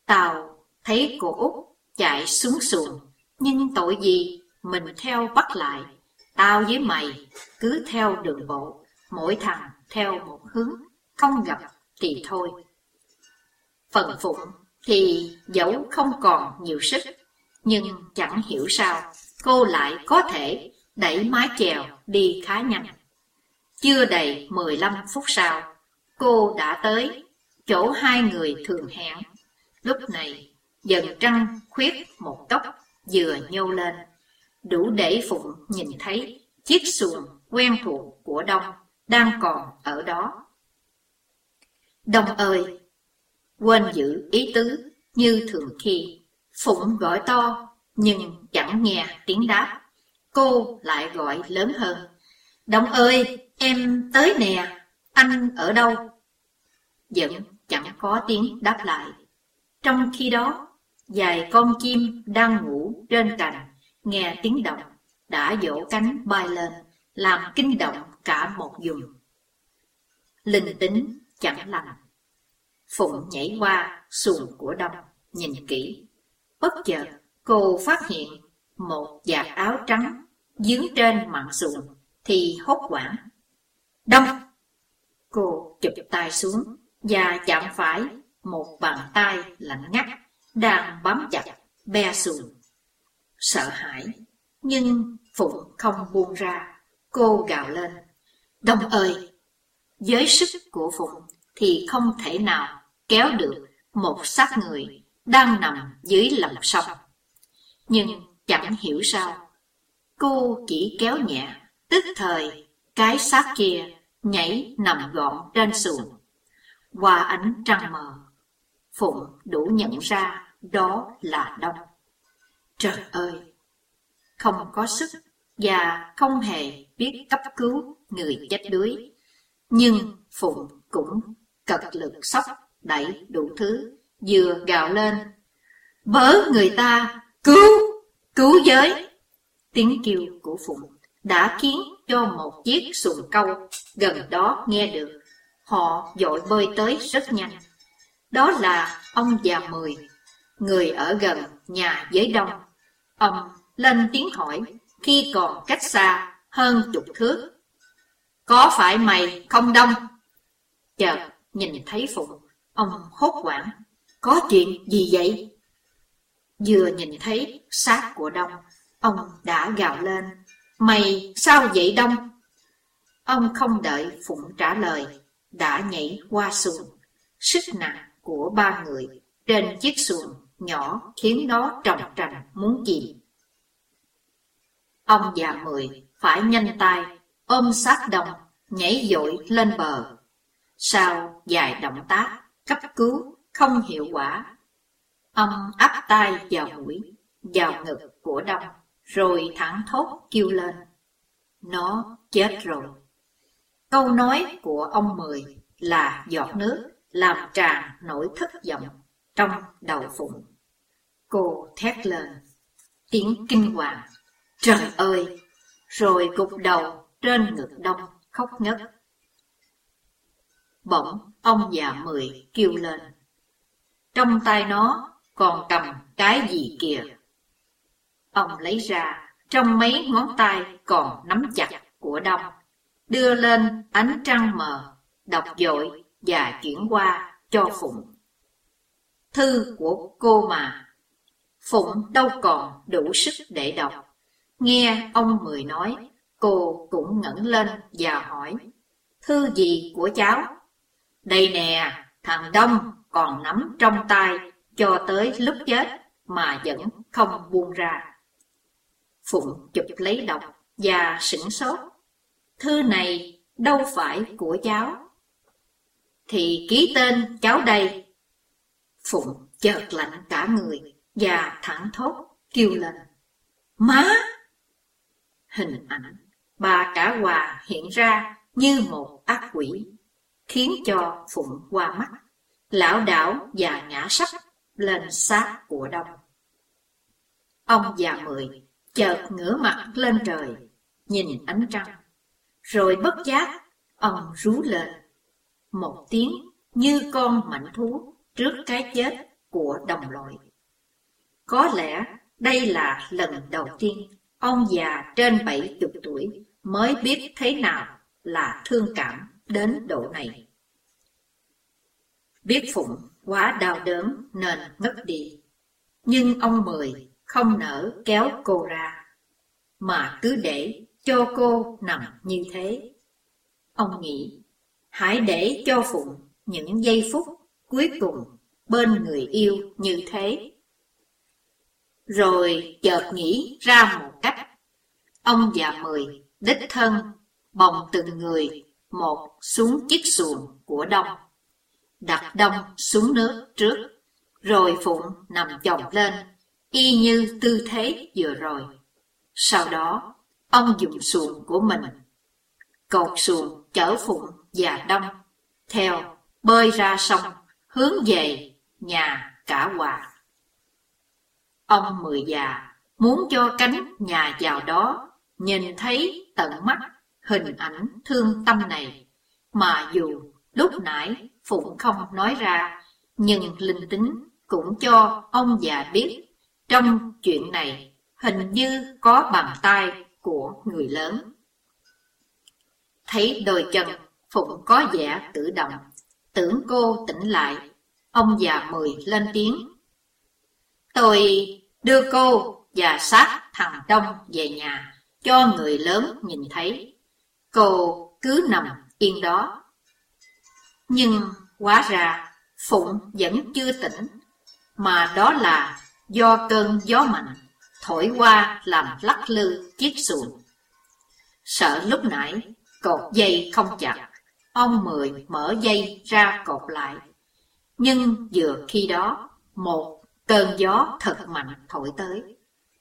Tàu thấy cô Út chạy xuống xuồng, nhưng tội gì mình theo bắt lại. Tao với mày cứ theo đường bộ, mỗi thằng theo một hướng, không gặp thì thôi. Phần phụng thì dẫu không còn nhiều sức, nhưng chẳng hiểu sao cô lại có thể đẩy mái chèo đi khá nhanh. Chưa đầy 15 phút sau, cô đã tới chỗ hai người thường hẹn. Lúc này, dần trăng khuyết một tóc vừa nhô lên, đủ để Phụng nhìn thấy chiếc xuồng quen thuộc của Đông đang còn ở đó. Đông ơi! Quên giữ ý tứ như thường khi, Phụng gọi to nhưng chẳng nghe tiếng đáp. Cô lại gọi lớn hơn. Đông ơi! Em tới nè! Anh ở đâu? Vẫn chẳng có tiếng đáp lại. Trong khi đó, vài con chim đang ngủ trên cành, nghe tiếng động, đã vỗ cánh bay lên, làm kinh động cả một vùng. Linh tính chẳng lành. Phụng nhảy qua xuồng của đông, nhìn kỹ. Bất chợt, cô phát hiện một vạt áo trắng dướng trên mặn xuồng, thì hốt quảng. Đông! Cô chụp tay xuống và chạm phải một bàn tay lạnh ngắt đang bám chặt be xuồng. Sợ hãi, nhưng Phụng không buông ra, cô gào lên. Đông ơi! Với sức của Phụng thì không thể nào kéo được một xác người đang nằm dưới lòng sông. Nhưng chẳng hiểu sao, cô chỉ kéo nhẹ, tức thời cái xác kia nhảy nằm gọn trên xuồng. Qua ánh trăng mờ, Phụng đủ nhận ra đó là Đông. Trời ơi! Không có sức và không hề biết cấp cứu người chết đuối. Nhưng Phụng cũng cật lực sóc đẩy đủ thứ, vừa gào lên. Bớ người ta, cứu, cứu giới! Tiếng kêu của Phụng đã khiến cho một chiếc xuồng câu gần đó nghe được. Họ dội bơi tới rất nhanh. Đó là ông già Mười, người ở gần nhà giới đông. Ông lên tiếng hỏi khi còn cách xa hơn chục thước. Có phải mày không đông? Chợt nhìn thấy Phụng, ông hốt hoảng. Có chuyện gì vậy? Vừa nhìn thấy xác của Đông, ông đã gào lên. Mày sao vậy Đông? Ông không đợi Phụng trả lời, đã nhảy qua xuồng. Sức nặng của ba người trên chiếc xuồng nhỏ khiến nó trồng trành muốn chìm. Ông già mười phải nhanh tay, ôm sát đông, nhảy dội lên bờ. Sau vài động tác, cấp cứu không hiệu quả. Ông áp tay vào mũi, vào ngực của đông, rồi thẳng thốt kêu lên. Nó chết rồi. Câu nói của ông Mười là giọt nước làm tràn nỗi thất vọng trong đầu phụng. Cô thét lên, tiếng kinh hoàng Trời ơi! Rồi gục đầu trên ngực đông khóc ngất. Bỗng ông già mười kêu lên. Trong tay nó còn cầm cái gì kìa. Ông lấy ra, trong mấy ngón tay còn nắm chặt của đông, đưa lên ánh trăng mờ, đọc dội và chuyển qua cho Phụng. Thư của cô mà, Phụng đâu còn đủ sức để đọc. Nghe ông Mười nói, cô cũng ngẩng lên và hỏi, Thư gì của cháu? Đây nè, thằng Đông còn nắm trong tay cho tới lúc chết mà vẫn không buông ra. Phụng chụp lấy đọc và sửng sốt. Thư này đâu phải của cháu. Thì ký tên cháu đây. Phụng chợt lạnh cả người và thẳng thốt kêu lên. Má! hình ảnh bà cả hòa hiện ra như một ác quỷ, khiến cho Phụng qua mắt, lão đảo và ngã sắp lên xác của Đông. Ông già mười chợt ngửa mặt lên trời, nhìn ánh trăng, rồi bất giác ông rú lên, một tiếng như con mảnh thú trước cái chết của đồng loại. Có lẽ đây là lần đầu tiên Ông già trên bảy chục tuổi mới biết thế nào là thương cảm đến độ này. Biết Phụng quá đau đớn nên ngất đi, nhưng ông Mười không nỡ kéo cô ra, mà cứ để cho cô nằm như thế. Ông nghĩ, hãy để cho Phụng những giây phút cuối cùng bên người yêu như thế rồi chợt nghĩ ra một cách. Ông già mười, đích thân, bồng từng người, một xuống chiếc xuồng của đông. Đặt đông xuống nước trước, rồi Phụng nằm chồng lên, y như tư thế vừa rồi. Sau đó, ông dùng xuồng của mình, cột xuồng chở Phụng và đông, theo, bơi ra sông, hướng về nhà cả hòa. Ông mười già muốn cho cánh nhà giàu đó nhìn thấy tận mắt hình ảnh thương tâm này, mà dù lúc nãy Phụng không nói ra, nhưng linh tính cũng cho ông già biết trong chuyện này hình như có bàn tay của người lớn. Thấy đôi chân Phụng có vẻ tự động, tưởng cô tỉnh lại, ông già mười lên tiếng. Tôi đưa cô và sát thằng Đông về nhà, cho người lớn nhìn thấy. Cô cứ nằm yên đó. Nhưng hóa ra Phụng vẫn chưa tỉnh, mà đó là do cơn gió mạnh thổi qua làm lắc lư chiếc xuồng. Sợ lúc nãy cột dây không chặt, ông Mười mở dây ra cột lại. Nhưng vừa khi đó, một Cơn gió thật mạnh thổi tới,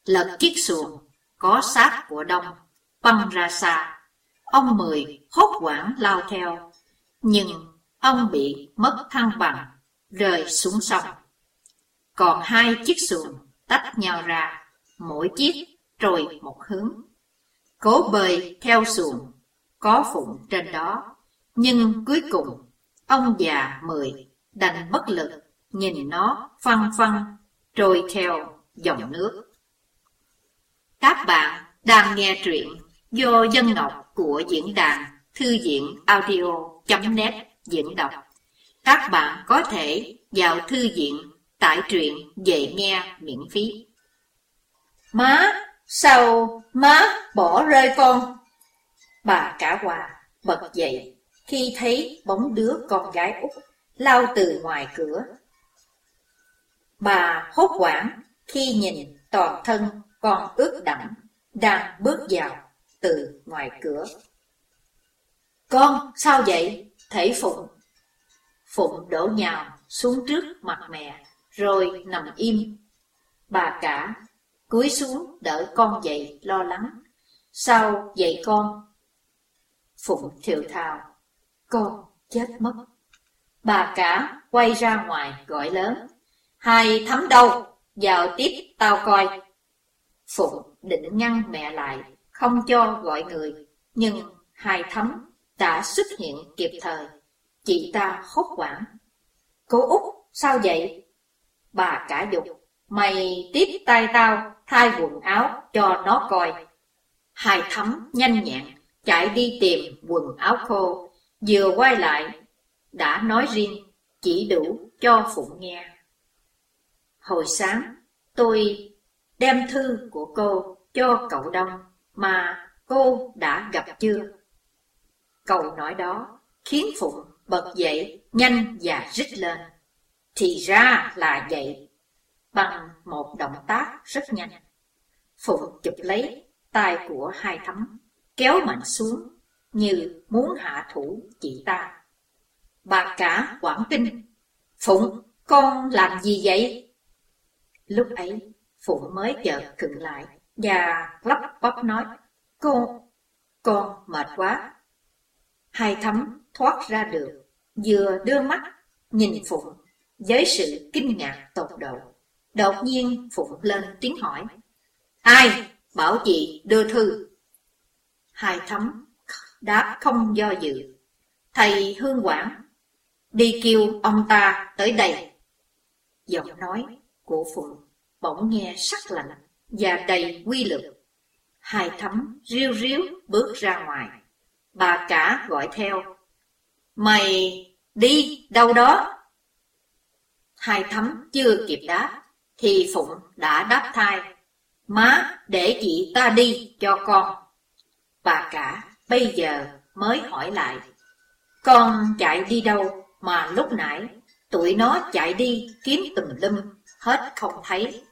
lật chiếc xuồng có xác của đông văng ra xa. Ông Mười hốt quảng lao theo, nhưng ông bị mất thăng bằng, rơi xuống sông. Còn hai chiếc xuồng tách nhau ra, mỗi chiếc trôi một hướng. Cố bơi theo xuồng, có phụng trên đó, nhưng cuối cùng ông già Mười đành bất lực nhìn nó phăng phăng trôi theo dòng nước. Các bạn đang nghe truyện do Dân Ngọc của diễn đàn thư viện audio.net diễn đọc. Các bạn có thể vào thư viện tải truyện về nghe miễn phí. Má, sao má bỏ rơi con? Bà cả hòa bật dậy khi thấy bóng đứa con gái út lao từ ngoài cửa. Bà hốt hoảng khi nhìn toàn thân con ướt đẫm đang bước vào từ ngoài cửa. Con, sao vậy? Thể Phụng. Phụng đổ nhào xuống trước mặt mẹ, rồi nằm im. Bà cả cúi xuống đỡ con dậy lo lắng. Sao vậy con? Phụng thiệu thào. Con chết mất. Bà cả quay ra ngoài gọi lớn. Hai thấm đâu? Vào tiếp tao coi. Phụng định ngăn mẹ lại, không cho gọi người, nhưng hai thấm đã xuất hiện kịp thời. Chị ta hốt hoảng. Cô Út, sao vậy? Bà cả dục, mày tiếp tay tao, thay quần áo cho nó coi. Hai thấm nhanh nhẹn, chạy đi tìm quần áo khô, vừa quay lại, đã nói riêng, chỉ đủ cho Phụng nghe. Hồi sáng, tôi đem thư của cô cho cậu Đông mà cô đã gặp chưa? Câu nói đó khiến Phụng bật dậy nhanh và rít lên. Thì ra là vậy. Bằng một động tác rất nhanh. Phụng chụp lấy tay của hai thắm, kéo mạnh xuống như muốn hạ thủ chị ta. Bà cả quảng kinh. Phụng, con làm gì vậy? Lúc ấy, Phụng mới chợt khựng lại và lắp bắp nói, Con, con mệt quá. Hai thấm thoát ra được, vừa đưa mắt nhìn Phụng với sự kinh ngạc tột độ. Đột nhiên Phụng lên tiếng hỏi, Ai bảo chị đưa thư? Hai thấm đáp không do dự. Thầy Hương Quảng đi kêu ông ta tới đây. Giọng nói của Phụng bỗng nghe sắc lạnh và đầy quy lực. Hai thấm riêu riếu bước ra ngoài. Bà cả gọi theo. Mày đi đâu đó? Hai thấm chưa kịp đáp, thì Phụng đã đáp thai. Má, để chị ta đi cho con. Bà cả bây giờ mới hỏi lại. Con chạy đi đâu mà lúc nãy tụi nó chạy đi kiếm tùm lum, hết không thấy.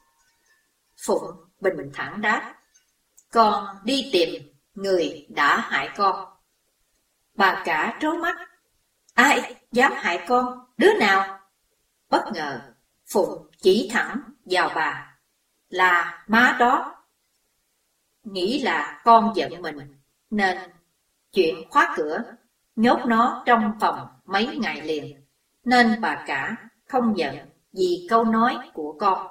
Phụng bình thản đáp, con đi tìm người đã hại con. Bà cả trố mắt, ai dám hại con, đứa nào? Bất ngờ, Phụng chỉ thẳng vào bà, là má đó. Nghĩ là con giận mình, nên chuyện khóa cửa, nhốt nó trong phòng mấy ngày liền, nên bà cả không giận vì câu nói của con.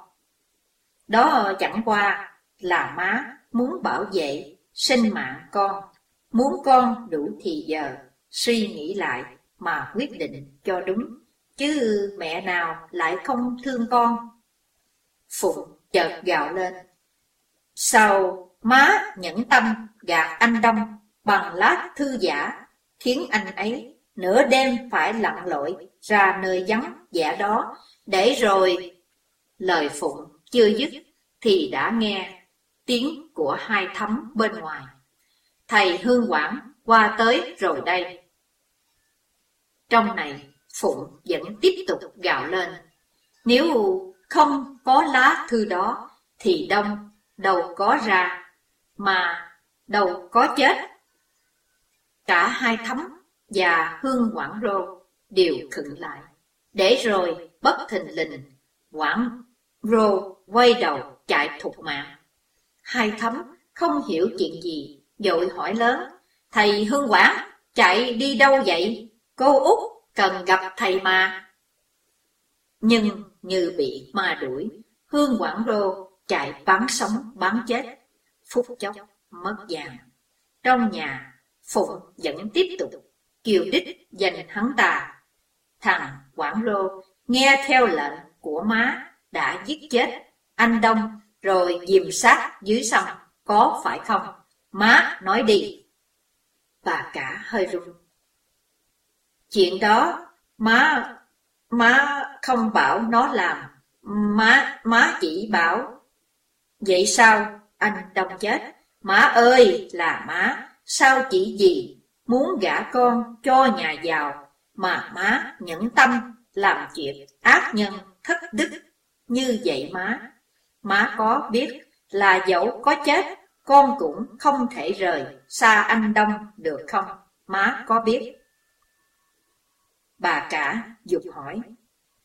Đó chẳng qua là má muốn bảo vệ sinh mạng con, muốn con đủ thì giờ suy nghĩ lại mà quyết định cho đúng, chứ mẹ nào lại không thương con. Phụng chợt gào lên. Sao má nhẫn tâm gạt anh Đông bằng lá thư giả, khiến anh ấy nửa đêm phải lặn lội ra nơi vắng vẻ đó, để rồi lời Phụng chưa dứt thì đã nghe tiếng của hai thấm bên ngoài. Thầy Hương Quảng qua tới rồi đây. Trong này, Phụng vẫn tiếp tục gào lên. Nếu không có lá thư đó, thì đông đâu có ra, mà đâu có chết. Cả hai thấm và Hương Quảng Rô đều khựng lại, để rồi bất thình lình Quảng Rô quay đầu chạy thục mạng. Hai thấm không hiểu chuyện gì, dội hỏi lớn. Thầy Hương Quảng, chạy đi đâu vậy? Cô Út cần gặp thầy mà. Nhưng như bị ma đuổi, Hương Quảng Rô chạy bắn sống bắn chết, phút chốc mất dạng. Trong nhà, Phụng vẫn tiếp tục kiều đích dành hắn ta. Thằng Quảng Lô nghe theo lệnh của má đã giết chết anh Đông rồi dìm sát dưới sông, có phải không? Má nói đi. Bà cả hơi run. Chuyện đó, má, má không bảo nó làm, má, má chỉ bảo. Vậy sao, anh Đông chết? Má ơi, là má, sao chỉ gì muốn gả con cho nhà giàu mà má nhẫn tâm làm chuyện ác nhân thất đức như vậy má. Má có biết là dẫu có chết, con cũng không thể rời xa anh Đông được không? Má có biết? Bà cả dục hỏi,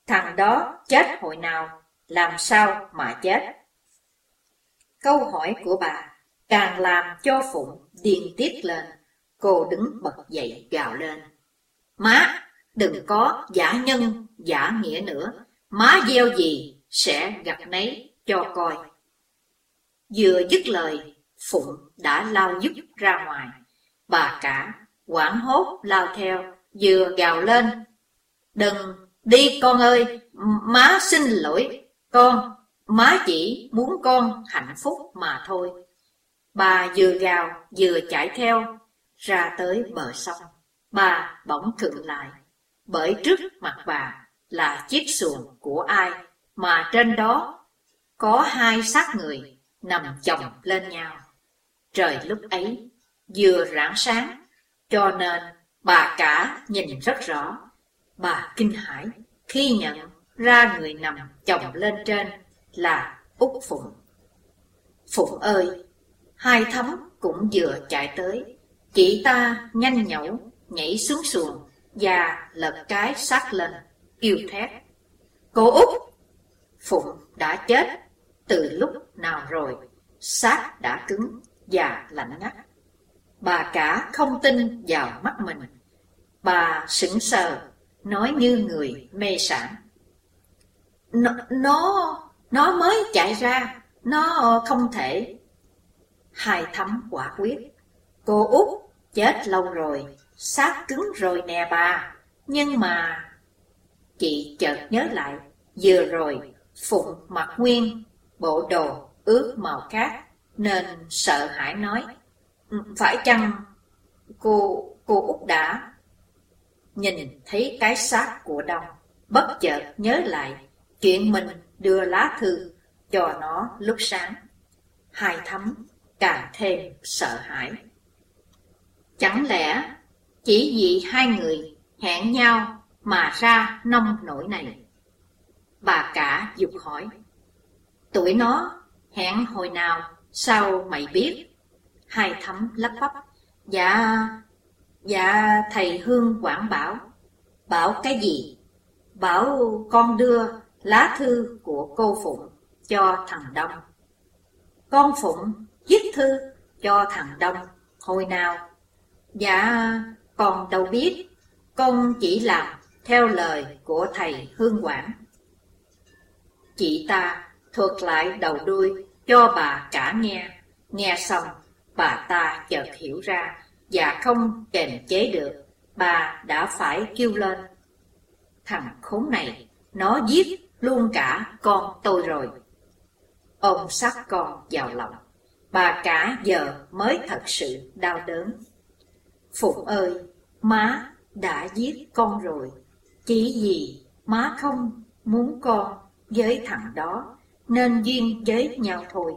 thằng đó chết hồi nào, làm sao mà chết? Câu hỏi của bà càng làm cho Phụng điên tiết lên. Cô đứng bật dậy gào lên. Má, đừng có giả nhân, giả nghĩa nữa. Má gieo gì sẽ gặp nấy cho coi. Vừa dứt lời, Phụng đã lao dứt ra ngoài. Bà cả quảng hốt lao theo, vừa gào lên. Đừng đi con ơi, má xin lỗi con, má chỉ muốn con hạnh phúc mà thôi. Bà vừa gào vừa chạy theo, ra tới bờ sông. Bà bỗng khựng lại, bởi trước mặt bà là chiếc xuồng của ai mà trên đó có hai xác người nằm chồng lên nhau. Trời lúc ấy vừa rạng sáng, cho nên bà cả nhìn rất rõ. Bà kinh hãi khi nhận ra người nằm chồng lên trên là Úc Phụng. Phụng ơi, hai thấm cũng vừa chạy tới. Chị ta nhanh nhẩu nhảy xuống xuồng và lật cái xác lên, kêu thét. Cô Út! Phụng đã chết từ lúc nào rồi, xác đã cứng và lạnh ngắt. Bà cả không tin vào mắt mình. Bà sững sờ, nói như người mê sản. Nó, nó, nó mới chạy ra, nó không thể. Hai thấm quả quyết. Cô út chết lâu rồi, xác cứng rồi nè bà. Nhưng mà... Chị chợt nhớ lại, vừa rồi Phụng mặc nguyên, bộ đồ ướt màu cát, nên sợ hãi nói, ừ, phải chăng cô, cô út đã nhìn thấy cái xác của Đông, bất chợt nhớ lại chuyện mình đưa lá thư cho nó lúc sáng. Hai thấm càng thêm sợ hãi. Chẳng lẽ chỉ vì hai người hẹn nhau mà ra nông nổi này? Bà cả dục hỏi. Tuổi nó hẹn hồi nào, sao mày biết? Hai thấm lắp bắp. Dạ, dạ thầy Hương quảng bảo. Bảo cái gì? Bảo con đưa lá thư của cô Phụng cho thằng Đông. Con Phụng viết thư cho thằng Đông hồi nào? Dạ, con đâu biết, con chỉ làm theo lời của thầy Hương Quảng. Chị ta thuật lại đầu đuôi cho bà cả nghe. Nghe xong, bà ta chợt hiểu ra và không kềm chế được. Bà đã phải kêu lên. Thằng khốn này, nó giết luôn cả con tôi rồi. Ông sắc con vào lòng. Bà cả giờ mới thật sự đau đớn. Phụng ơi, má đã giết con rồi. Chỉ vì má không muốn con với thằng đó, nên duyên với nhau thôi.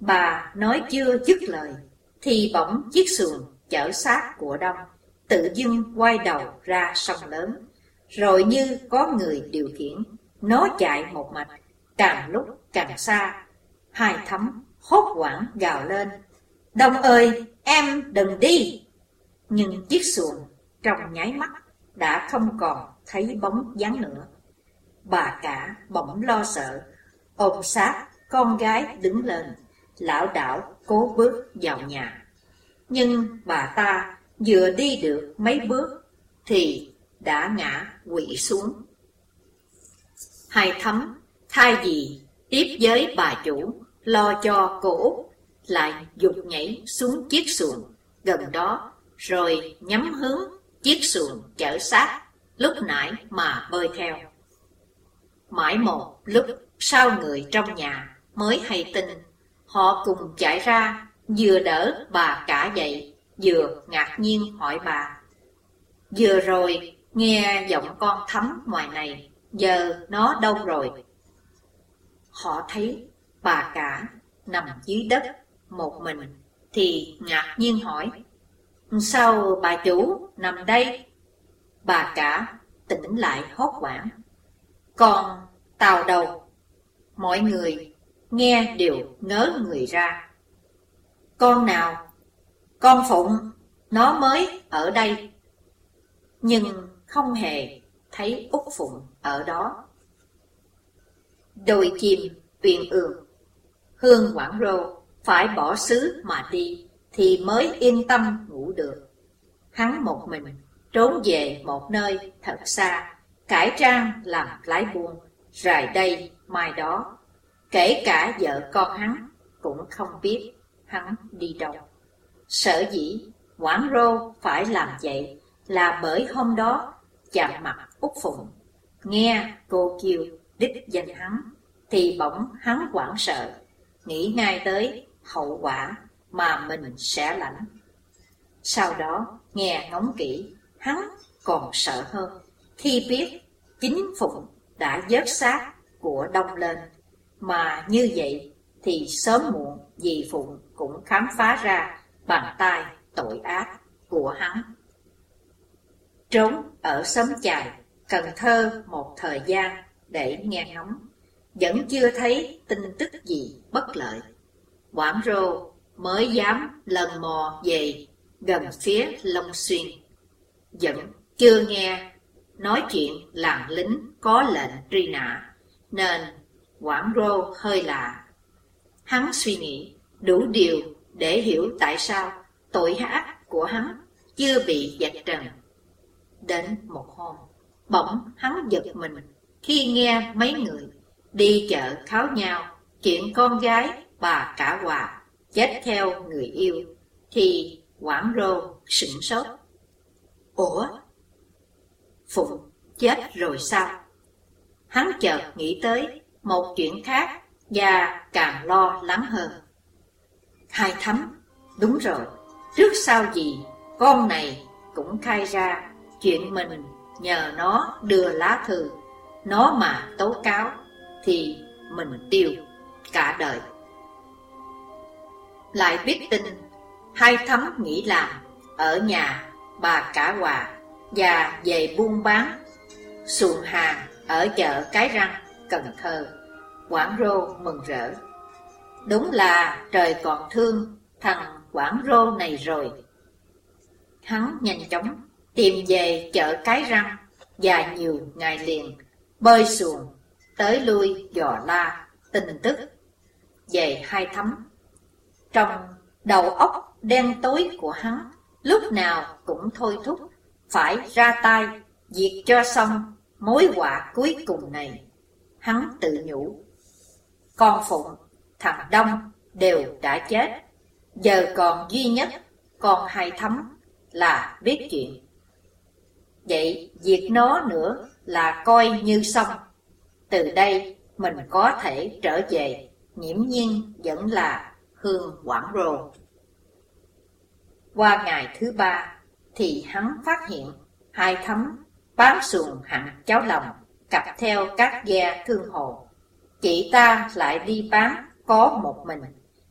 Bà nói chưa dứt lời, thì bỗng chiếc xuồng chở xác của Đông tự dưng quay đầu ra sông lớn, rồi như có người điều khiển, nó chạy một mạch, càng lúc càng xa. Hai thấm hốt quảng gào lên, Đông ơi, em đừng đi! Nhưng chiếc xuồng trong nháy mắt đã không còn thấy bóng dáng nữa. bà cả bỗng lo sợ, ôm sát con gái đứng lên, lão đảo cố bước vào nhà. Nhưng bà ta vừa đi được mấy bước thì đã ngã quỵ xuống. Hai thấm thay vì tiếp với bà chủ lo cho cổ lại dục nhảy xuống chiếc xuồng gần đó rồi nhắm hướng chiếc xuồng chở xác lúc nãy mà bơi theo. Mãi một lúc sau người trong nhà mới hay tin, họ cùng chạy ra, vừa đỡ bà cả dậy, vừa ngạc nhiên hỏi bà. Vừa rồi, nghe giọng con thấm ngoài này, giờ nó đâu rồi? Họ thấy bà cả nằm dưới đất một mình, thì ngạc nhiên hỏi. Sao bà chủ nằm đây? Bà cả tỉnh lại hốt hoảng. Còn tàu đầu, mọi người nghe đều ngớ người ra. Con nào? Con Phụng, nó mới ở đây. Nhưng không hề thấy út Phụng ở đó. đồi chim uyên ương, hương quảng rô phải bỏ xứ mà đi thì mới yên tâm ngủ được. Hắn một mình trốn về một nơi thật xa, cải trang làm lái buôn, rải đây mai đó. Kể cả vợ con hắn cũng không biết hắn đi đâu. Sở dĩ Quảng Rô phải làm vậy là bởi hôm đó chạm mặt Úc Phụng, nghe cô kêu đích danh hắn, thì bỗng hắn quảng sợ, nghĩ ngay tới hậu quả mà mình sẽ lãnh. Sau đó, nghe ngóng kỹ, hắn còn sợ hơn khi biết chính Phụng đã vớt xác của Đông lên. Mà như vậy thì sớm muộn dì Phụng cũng khám phá ra bàn tay tội ác của hắn. Trốn ở xóm chài, Cần Thơ một thời gian để nghe ngóng, vẫn chưa thấy tin tức gì bất lợi. Quảng Rô mới dám lần mò về gần phía Long Xuyên. Vẫn chưa nghe nói chuyện làng lính có lệnh truy nã, nên Quảng Rô hơi lạ. Hắn suy nghĩ đủ điều để hiểu tại sao tội ác của hắn chưa bị vạch trần. Đến một hôm, bỗng hắn giật mình khi nghe mấy người đi chợ tháo nhau chuyện con gái bà cả hòa chết theo người yêu, thì Quảng Rô sửng sốt. Ủa? Phụng chết rồi sao? Hắn chợt nghĩ tới một chuyện khác và càng lo lắng hơn. Hai thấm, đúng rồi, trước sau gì con này cũng khai ra chuyện mình nhờ nó đưa lá thư, nó mà tố cáo thì mình tiêu cả đời. Lại biết tin, hai thấm nghĩ làm ở nhà bà cả hòa và về buôn bán xuồng hàng ở chợ Cái Răng, Cần Thơ. Quảng Rô mừng rỡ. Đúng là trời còn thương thằng Quảng Rô này rồi. Hắn nhanh chóng tìm về chợ Cái Răng và nhiều ngày liền bơi xuồng tới lui dò la tin tức về hai thấm. Trong đầu óc đen tối của hắn lúc nào cũng thôi thúc phải ra tay diệt cho xong mối họa cuối cùng này. Hắn tự nhủ con Phụng, thằng Đông đều đã chết, giờ còn duy nhất con hai thấm là biết chuyện. Vậy diệt nó nữa là coi như xong. Từ đây mình có thể trở về, nhiễm nhiên vẫn là hương quảng rồ. Qua ngày thứ ba thì hắn phát hiện hai thấm bám xuồng hẳn cháo lòng, cặp theo các ghe thương hồ Chị ta lại đi bán có một mình,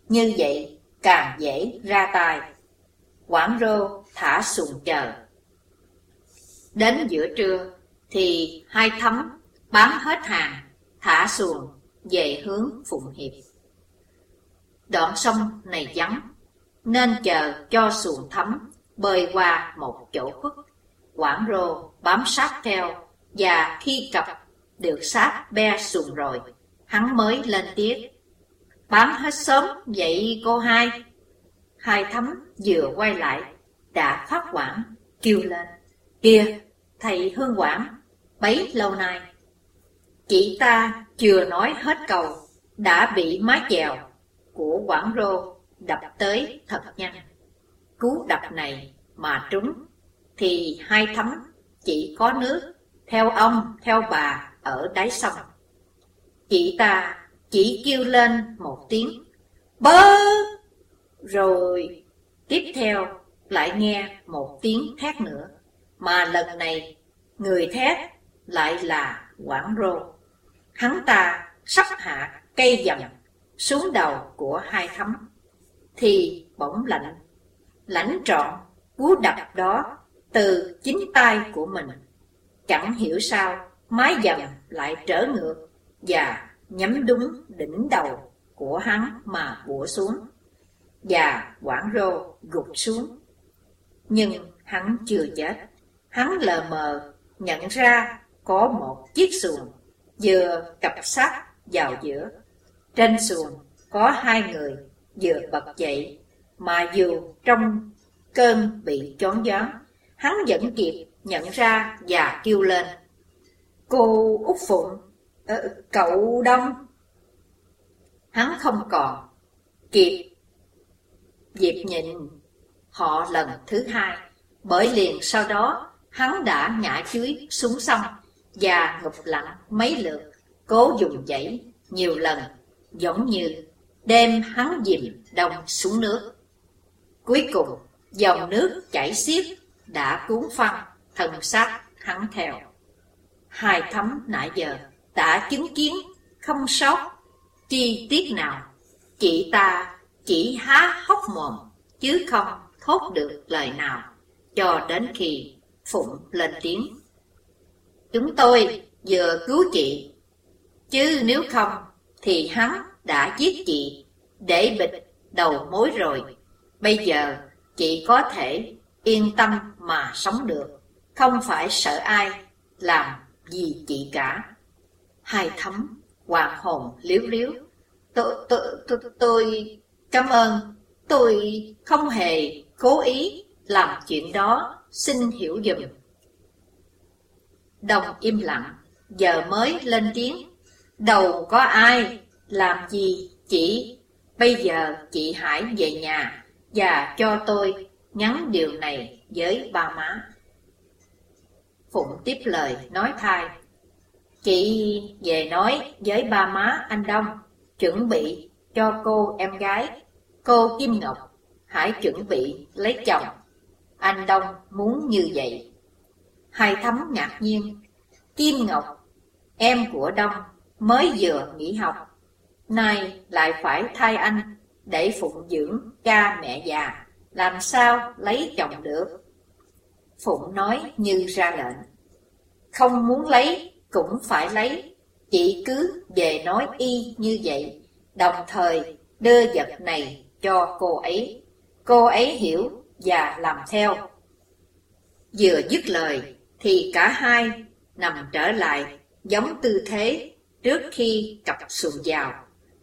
như vậy càng dễ ra tài. Quảng rô thả xuồng chờ. Đến giữa trưa thì hai thấm bám hết hàng, thả xuồng về hướng Phụng Hiệp. Đoạn sông này vắng, nên chờ cho xuồng thấm bơi qua một chỗ khuất. Quảng rô bám sát theo và khi cặp được sát be xuồng rồi, hắn mới lên tiếng. bám hết sớm vậy cô hai. Hai thấm vừa quay lại, đã phát quản, kêu lên. Kìa, thầy Hương Quảng, bấy lâu nay. Chị ta chưa nói hết cầu, đã bị má chèo của Quảng Rô đập tới thật nhanh. Cú đập này mà trúng, thì hai thấm chỉ có nước, theo ông, theo bà ở đáy sông. Chị ta chỉ kêu lên một tiếng, bơ, rồi tiếp theo lại nghe một tiếng thét nữa, mà lần này người thét lại là Quảng Rô. Hắn ta sắp hạ cây dầm xuống đầu của hai thấm, thì bỗng lạnh, lãnh trọn cú đập đó từ chính tay của mình. Chẳng hiểu sao mái dầm lại trở ngược và nhắm đúng đỉnh đầu của hắn mà bủa xuống. Và quảng rô gục xuống. Nhưng hắn chưa chết. Hắn lờ mờ nhận ra có một chiếc xuồng vừa cặp sát vào giữa. Trên xuồng có hai người vừa bật dậy, mà dù trong cơn bị chón gió, hắn vẫn kịp nhận ra và kêu lên. Cô Út Phụng, ờ, cậu Đông. Hắn không còn kịp dịp nhịn họ lần thứ hai, bởi liền sau đó hắn đã ngã chuối xuống sông và ngục lặng mấy lượt, cố dùng dãy nhiều lần, giống như đem hắn dìm đông xuống nước. Cuối cùng, dòng nước chảy xiết đã cuốn phăng thân xác hắn theo. Hai thấm nãy giờ đã chứng kiến không sót chi tiết nào. Chị ta chỉ há hốc mồm chứ không thốt được lời nào cho đến khi Phụng lên tiếng. Chúng tôi vừa cứu chị, chứ nếu không thì hắn đã giết chị để bịch đầu mối rồi. Bây giờ chị có thể yên tâm mà sống được, không phải sợ ai làm gì chị cả. Hai thấm, hoàng hồn liếu liếu. Tôi, tôi, tôi, tôi cảm ơn, tôi không hề cố ý làm chuyện đó, xin hiểu dùm. Đồng im lặng, giờ mới lên tiếng. Đầu có ai, làm gì, chị Bây giờ chị hãy về nhà và cho tôi nhắn điều này với ba má. Phụng tiếp lời nói thay. Chị về nói với ba má anh Đông, chuẩn bị cho cô em gái, cô Kim Ngọc, hãy chuẩn bị lấy chồng. Anh Đông muốn như vậy. Hai thấm ngạc nhiên, Kim Ngọc, em của Đông, mới vừa nghỉ học, nay lại phải thay anh để phụng dưỡng cha mẹ già, làm sao lấy chồng được? Phụng nói như ra lệnh. Không muốn lấy, cũng phải lấy, chỉ cứ về nói y như vậy, đồng thời đưa vật này cho cô ấy. Cô ấy hiểu và làm theo. Vừa dứt lời, thì cả hai nằm trở lại giống tư thế trước khi cặp xuồng vào.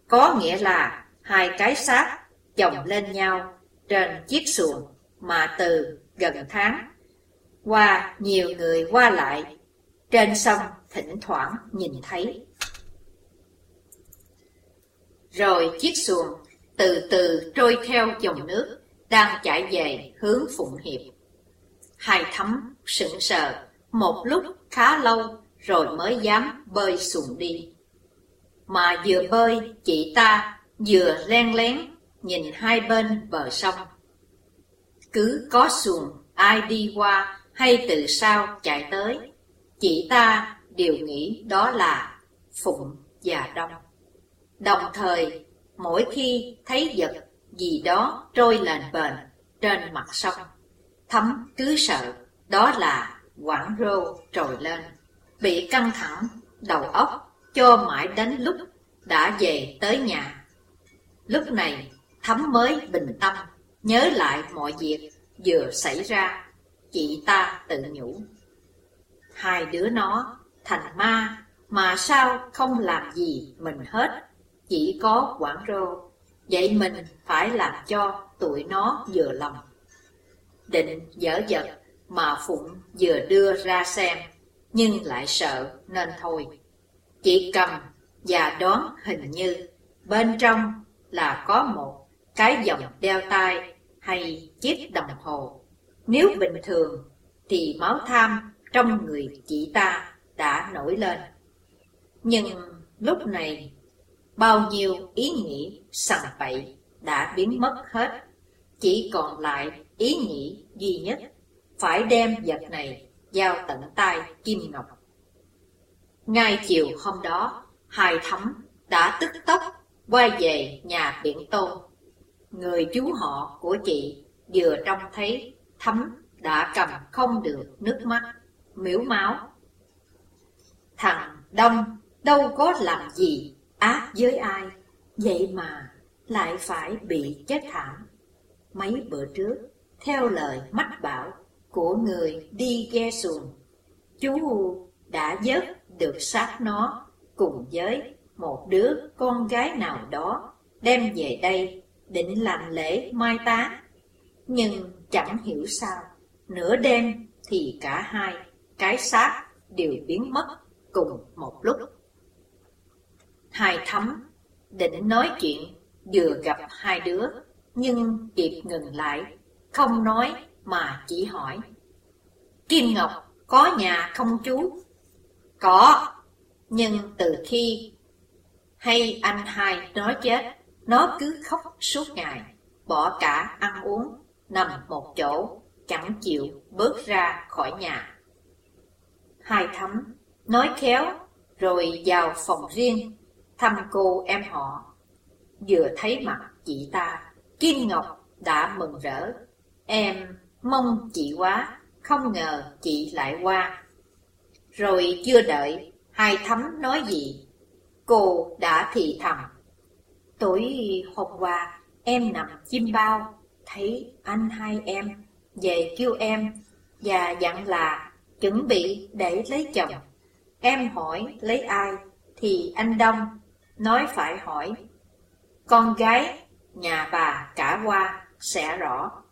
Có nghĩa là hai cái xác chồng lên nhau trên chiếc xuồng mà từ gần tháng, qua nhiều người qua lại, trên sông thỉnh thoảng nhìn thấy. Rồi chiếc xuồng từ từ trôi theo dòng nước đang chảy về hướng Phụng Hiệp. Hai thấm sững sờ một lúc khá lâu rồi mới dám bơi xuồng đi. Mà vừa bơi, chị ta vừa len lén nhìn hai bên bờ sông. Cứ có xuồng ai đi qua hay từ sau chạy tới, chị ta đều nghĩ đó là Phụng và Đông. Đồng thời, mỗi khi thấy vật gì đó trôi lên bền trên mặt sông, thấm cứ sợ đó là quẳng rô trồi lên, bị căng thẳng, đầu óc cho mãi đến lúc đã về tới nhà. Lúc này, Thấm mới bình tâm, nhớ lại mọi việc vừa xảy ra, chị ta tự nhủ. Hai đứa nó thành ma mà sao không làm gì mình hết, chỉ có quản rô. Vậy mình phải làm cho tụi nó vừa lòng. Định dở dật mà Phụng vừa đưa ra xem, nhưng lại sợ nên thôi. Chỉ cầm và đoán hình như bên trong là có một cái vòng đeo tay hay chiếc đồng hồ. Nếu bình thường thì máu tham trong người chị ta đã nổi lên. Nhưng lúc này, bao nhiêu ý nghĩ sằng bậy đã biến mất hết, chỉ còn lại ý nghĩ duy nhất, phải đem vật này giao tận tay Kim Ngọc. Ngay chiều hôm đó, hai thấm đã tức tốc quay về nhà biển tôn. Người chú họ của chị vừa trông thấy thấm đã cầm không được nước mắt, miếu máu. Thằng Đông đâu có làm gì ác với ai, vậy mà lại phải bị chết thảm. Mấy bữa trước, theo lời mách bảo của người đi ghe xuồng, chú đã dớt được xác nó cùng với một đứa con gái nào đó đem về đây định làm lễ mai táng. Nhưng chẳng hiểu sao, nửa đêm thì cả hai cái xác đều biến mất cùng một lúc. Hai thấm định nói chuyện vừa gặp hai đứa, nhưng kịp ngừng lại, không nói mà chỉ hỏi. Kim Ngọc có nhà không chú? Có, nhưng từ khi hay anh hai nói chết, nó cứ khóc suốt ngày, bỏ cả ăn uống, nằm một chỗ, chẳng chịu bước ra khỏi nhà. Hai thấm nói khéo, rồi vào phòng riêng, thăm cô em họ. Vừa thấy mặt chị ta, Kim Ngọc đã mừng rỡ. Em mong chị quá, không ngờ chị lại qua. Rồi chưa đợi, hai thấm nói gì, cô đã thì thầm. Tối hôm qua, em nằm chim bao, thấy anh hai em về kêu em và dặn là chuẩn bị để lấy chồng. Em hỏi lấy ai thì anh Đông nói phải hỏi. Con gái nhà bà cả qua sẽ rõ.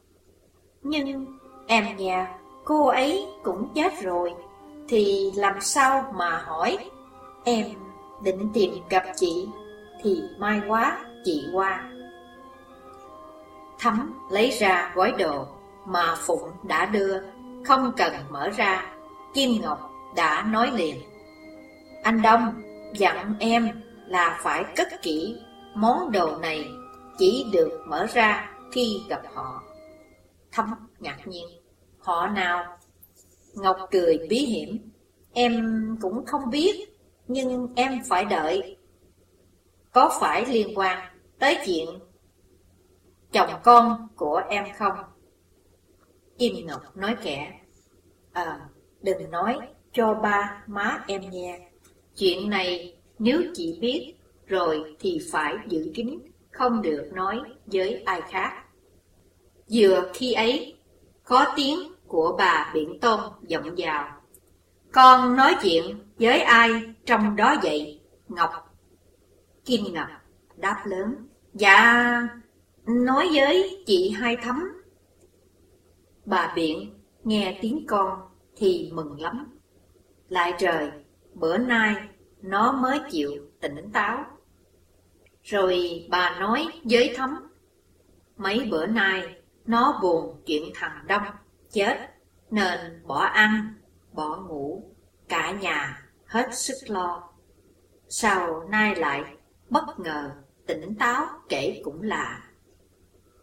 Nhưng em nhà cô ấy cũng chết rồi thì làm sao mà hỏi? Em định tìm gặp chị thì mai quá chị qua. Thắm lấy ra gói đồ mà Phụng đã đưa, không cần mở ra, Kim Ngọc đã nói liền. Anh Đông dặn em là phải cất kỹ món đồ này chỉ được mở ra khi gặp họ thâm ngạc nhiên, họ nào? Ngọc cười bí hiểm, em cũng không biết, nhưng em phải đợi. Có phải liên quan tới chuyện chồng con của em không? Kim Ngọc nói kẻ, À, đừng nói cho ba má em nghe. Chuyện này nếu chị biết rồi thì phải giữ kín, không được nói với ai khác. Vừa khi ấy, có tiếng của bà Biển Tôn vọng vào. Con nói chuyện với ai trong đó vậy, Ngọc? Kim Ngọc đáp lớn. Dạ, nói với chị hai thấm. Bà biển nghe tiếng con thì mừng lắm. Lại trời, bữa nay nó mới chịu tỉnh táo. Rồi bà nói với thấm, mấy bữa nay nó buồn chuyện thằng Đông chết, nên bỏ ăn, bỏ ngủ, cả nhà hết sức lo. Sau nay lại bất ngờ tỉnh táo kể cũng lạ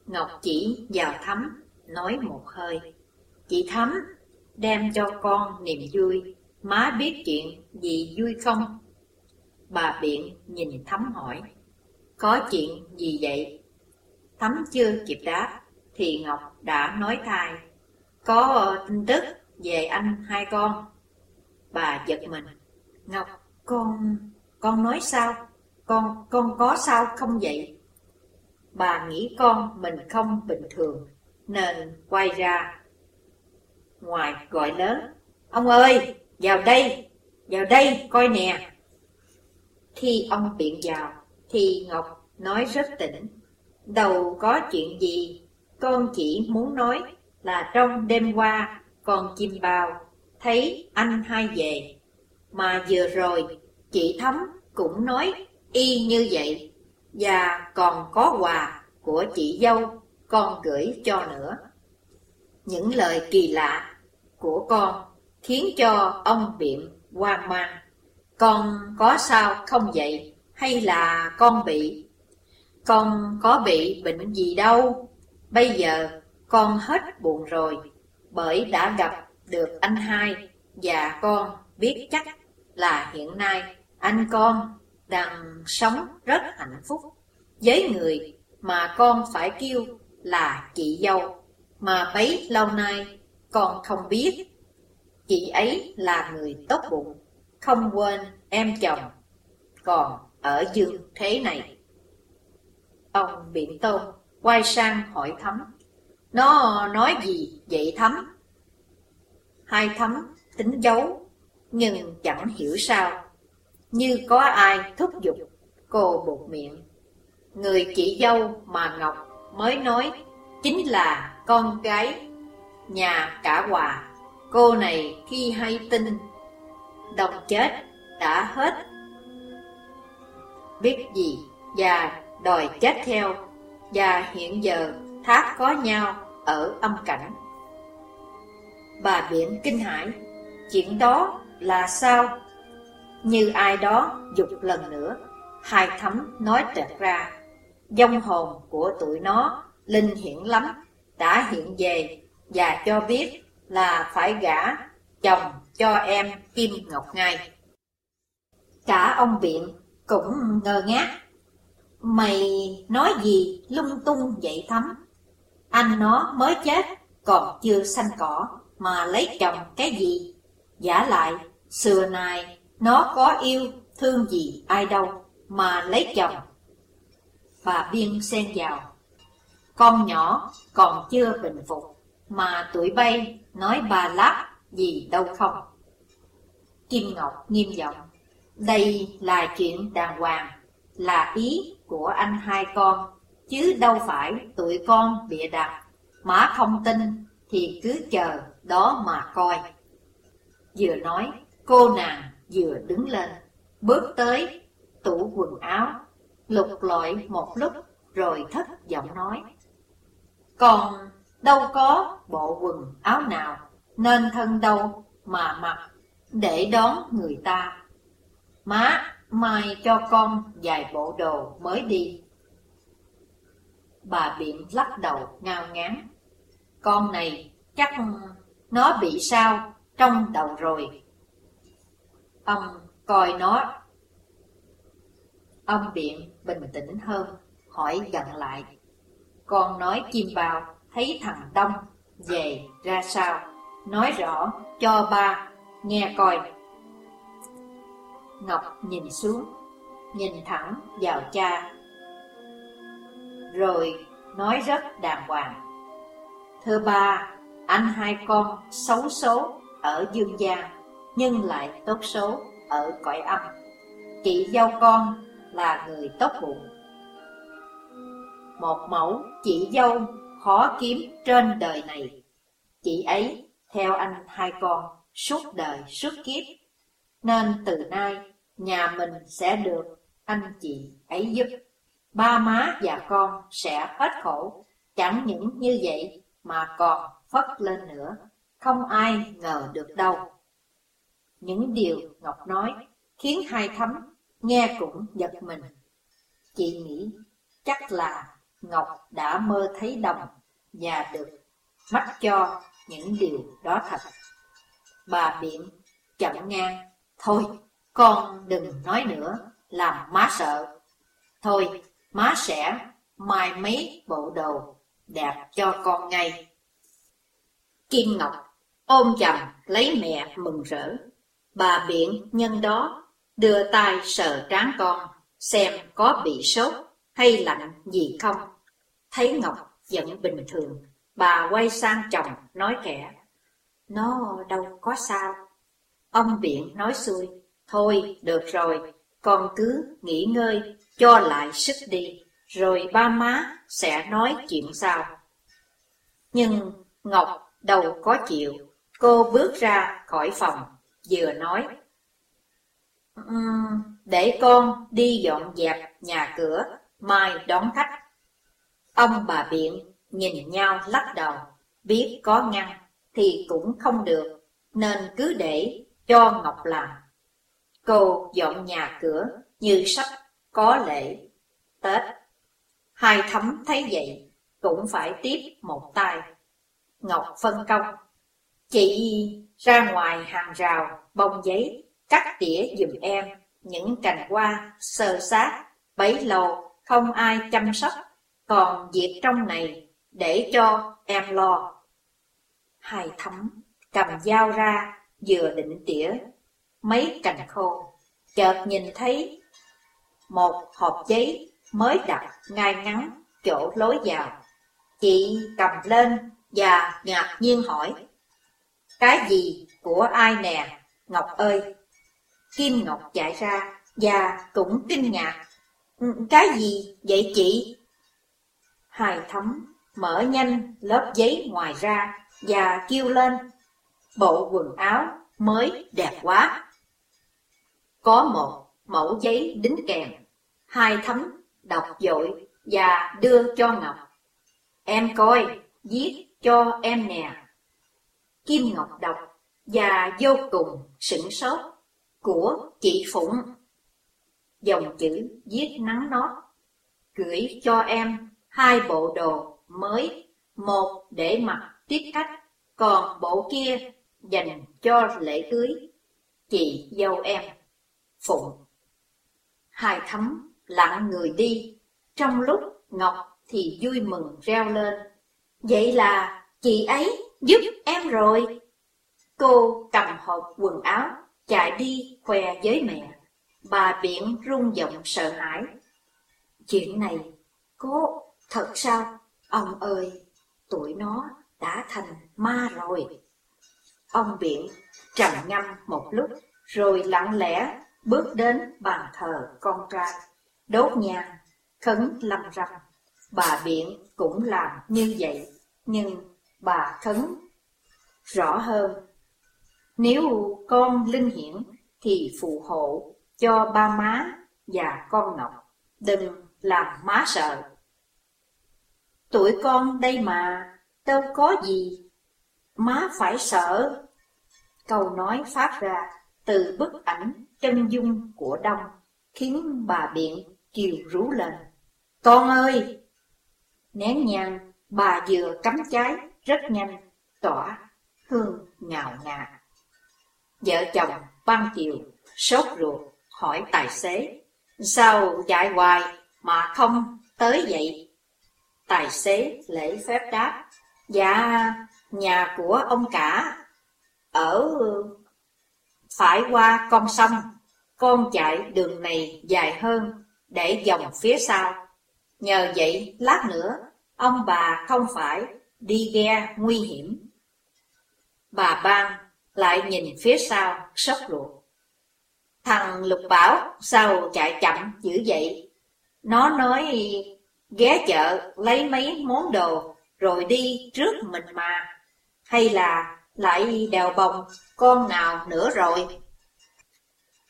Ngọc chỉ vào thắm nói một hơi. Chị thắm đem cho con niềm vui, má biết chuyện gì vui không? Bà Biện nhìn thắm hỏi, có chuyện gì vậy? thắm chưa kịp đáp, thì Ngọc đã nói thay, có ờ, tin tức về anh hai con. Bà giật mình, Ngọc, con, con nói sao? Con, con có sao không vậy? Bà nghĩ con mình không bình thường, nên quay ra. Ngoài gọi lớn, ông ơi, vào đây, vào đây, coi nè, Khi ông biện vào, thì Ngọc nói rất tỉnh. Đâu có chuyện gì, con chỉ muốn nói là trong đêm qua còn chim bao thấy anh hai về. Mà vừa rồi, chị Thắm cũng nói y như vậy, và còn có quà của chị dâu con gửi cho nữa. Những lời kỳ lạ của con khiến cho ông Biệm hoang mang. Con có sao không vậy? Hay là con bị? Con có bị bệnh gì đâu. Bây giờ con hết buồn rồi, bởi đã gặp được anh hai và con biết chắc là hiện nay anh con đang sống rất hạnh phúc với người mà con phải kêu là chị dâu mà bấy lâu nay con không biết. Chị ấy là người tốt bụng, không quên em chồng, còn ở dương thế này. Ông Biện Tôn quay sang hỏi Thắm, nó nói gì vậy Thắm? Hai Thắm tính giấu, nhưng chẳng hiểu sao, như có ai thúc giục cô buộc miệng. Người chị dâu mà Ngọc mới nói chính là con gái nhà cả hòa. Cô này khi hay tin đồng chết đã hết biết gì và đòi chết theo và hiện giờ thác có nhau ở âm cảnh. Bà biển kinh hãi, chuyện đó là sao? Như ai đó dục lần nữa, hai thấm nói trật ra, dông hồn của tụi nó linh hiển lắm, đã hiện về và cho biết là phải gả chồng cho em Kim Ngọc ngay. Cả ông Biện cũng ngơ ngác. Mày nói gì lung tung vậy thắm? Anh nó mới chết, còn chưa sanh cỏ, mà lấy chồng cái gì? Giả lại, xưa nay nó có yêu, thương gì ai đâu, mà lấy chồng. Bà Biên xen vào. Con nhỏ còn chưa bình phục, mà tuổi bay nói bà láp gì đâu không. Kim Ngọc nghiêm giọng, đây là chuyện đàng hoàng, là ý của anh hai con, chứ đâu phải tụi con bịa đặt. Má không tin thì cứ chờ đó mà coi. Vừa nói, cô nàng vừa đứng lên, bước tới tủ quần áo, lục lọi một lúc rồi thất giọng nói. Còn đâu có bộ quần áo nào nên thân đâu mà mặc để đón người ta. Má, mai cho con vài bộ đồ mới đi. Bà biện lắc đầu ngao ngán. Con này chắc nó bị sao trong đầu rồi. Ông coi nó. Ông biện bình tĩnh hơn, hỏi gần lại. Con nói chim bao thấy thằng Đông về ra sao, nói rõ cho ba nghe coi. Ngọc nhìn xuống, nhìn thẳng vào cha, rồi nói rất đàng hoàng. Thưa ba, anh hai con xấu số ở dương gian, nhưng lại tốt số ở cõi âm. Chị dâu con là người tốt bụng. Một mẫu chị dâu khó kiếm trên đời này. Chị ấy theo anh hai con suốt đời suốt kiếp, nên từ nay nhà mình sẽ được anh chị ấy giúp. Ba má và con sẽ hết khổ, chẳng những như vậy mà còn phất lên nữa, không ai ngờ được đâu. Những điều Ngọc nói khiến hai thấm nghe cũng giật mình. Chị nghĩ chắc là Ngọc đã mơ thấy đồng và được mắt cho những điều đó thật. Bà biện chậm ngang, thôi con đừng nói nữa, làm má sợ. Thôi, má sẽ mai mấy bộ đồ đẹp cho con ngay. Kim Ngọc ôm chầm lấy mẹ mừng rỡ. Bà biện nhân đó đưa tay sờ trán con, xem có bị sốt hay lạnh gì không. Thấy Ngọc vẫn bình thường, bà quay sang chồng nói kẻ, nó đâu có sao. Ông biện nói xuôi, thôi được rồi, con cứ nghỉ ngơi, cho lại sức đi, rồi ba má sẽ nói chuyện sau. Nhưng Ngọc đâu có chịu, cô bước ra khỏi phòng, vừa nói. Um, để con đi dọn dẹp nhà cửa, mai đón khách. Ông bà biện nhìn nhau lắc đầu, biết có ngăn thì cũng không được, nên cứ để cho Ngọc làm. Cô dọn nhà cửa như sắp có lễ Tết. Hai thấm thấy vậy cũng phải tiếp một tay. Ngọc phân công. Chị ra ngoài hàng rào, bông giấy, cắt tỉa dùm em những cành hoa sơ sát, bấy lâu không ai chăm sóc, còn việc trong này để cho em lo. Hai thấm cầm dao ra, vừa định tỉa mấy cành khô, chợt nhìn thấy một hộp giấy mới đặt ngay ngắn chỗ lối vào. Chị cầm lên và ngạc nhiên hỏi, Cái gì của ai nè, Ngọc ơi? Kim Ngọc chạy ra và cũng kinh ngạc, ừ, Cái gì vậy chị? hài thấm mở nhanh lớp giấy ngoài ra và kêu lên, Bộ quần áo mới đẹp quá. Có một mẫu giấy đính kèm, hai thấm đọc dội và đưa cho Ngọc. Em coi, viết cho em nè. Kim Ngọc đọc và vô cùng sửng sốt của chị Phụng. Dòng chữ viết nắng nót, gửi cho em hai bộ đồ mới, một để mặc tiếp khách, còn bộ kia dành cho lễ cưới, chị dâu em, Phụng. Hai thấm lặng người đi, trong lúc Ngọc thì vui mừng reo lên. Vậy là chị ấy giúp em rồi. Cô cầm hộp quần áo, chạy đi khoe với mẹ. Bà biển run giọng sợ hãi. Chuyện này, cô thật sao? Ông ơi, tụi nó đã thành ma rồi. Ông Biện trầm ngâm một lúc, rồi lặng lẽ bước đến bàn thờ con trai, đốt nhang, khấn lâm rằng Bà Biện cũng làm như vậy, nhưng bà khấn rõ hơn. Nếu con linh hiển thì phù hộ cho ba má và con Ngọc, đừng làm má sợ. Tuổi con đây mà, đâu có gì, má phải sợ. Câu nói phát ra từ bức ảnh chân dung của Đông, khiến bà Biện kiều rú lên. Con ơi! Nén nhang, bà vừa cắm cháy rất nhanh, tỏa, hương ngào ngạt. Vợ chồng ban chiều, sốt ruột, hỏi tài xế, sao chạy hoài mà không tới vậy? Tài xế lễ phép đáp, dạ, nhà của ông cả, ở phải qua con sông, con chạy đường này dài hơn để dòng phía sau. Nhờ vậy, lát nữa, ông bà không phải đi ghe nguy hiểm. Bà Ban lại nhìn phía sau, sốc ruột. Thằng Lục Bảo sao chạy chậm dữ vậy? Nó nói ghé chợ lấy mấy món đồ rồi đi trước mình mà. Hay là lại đào bồng con nào nữa rồi?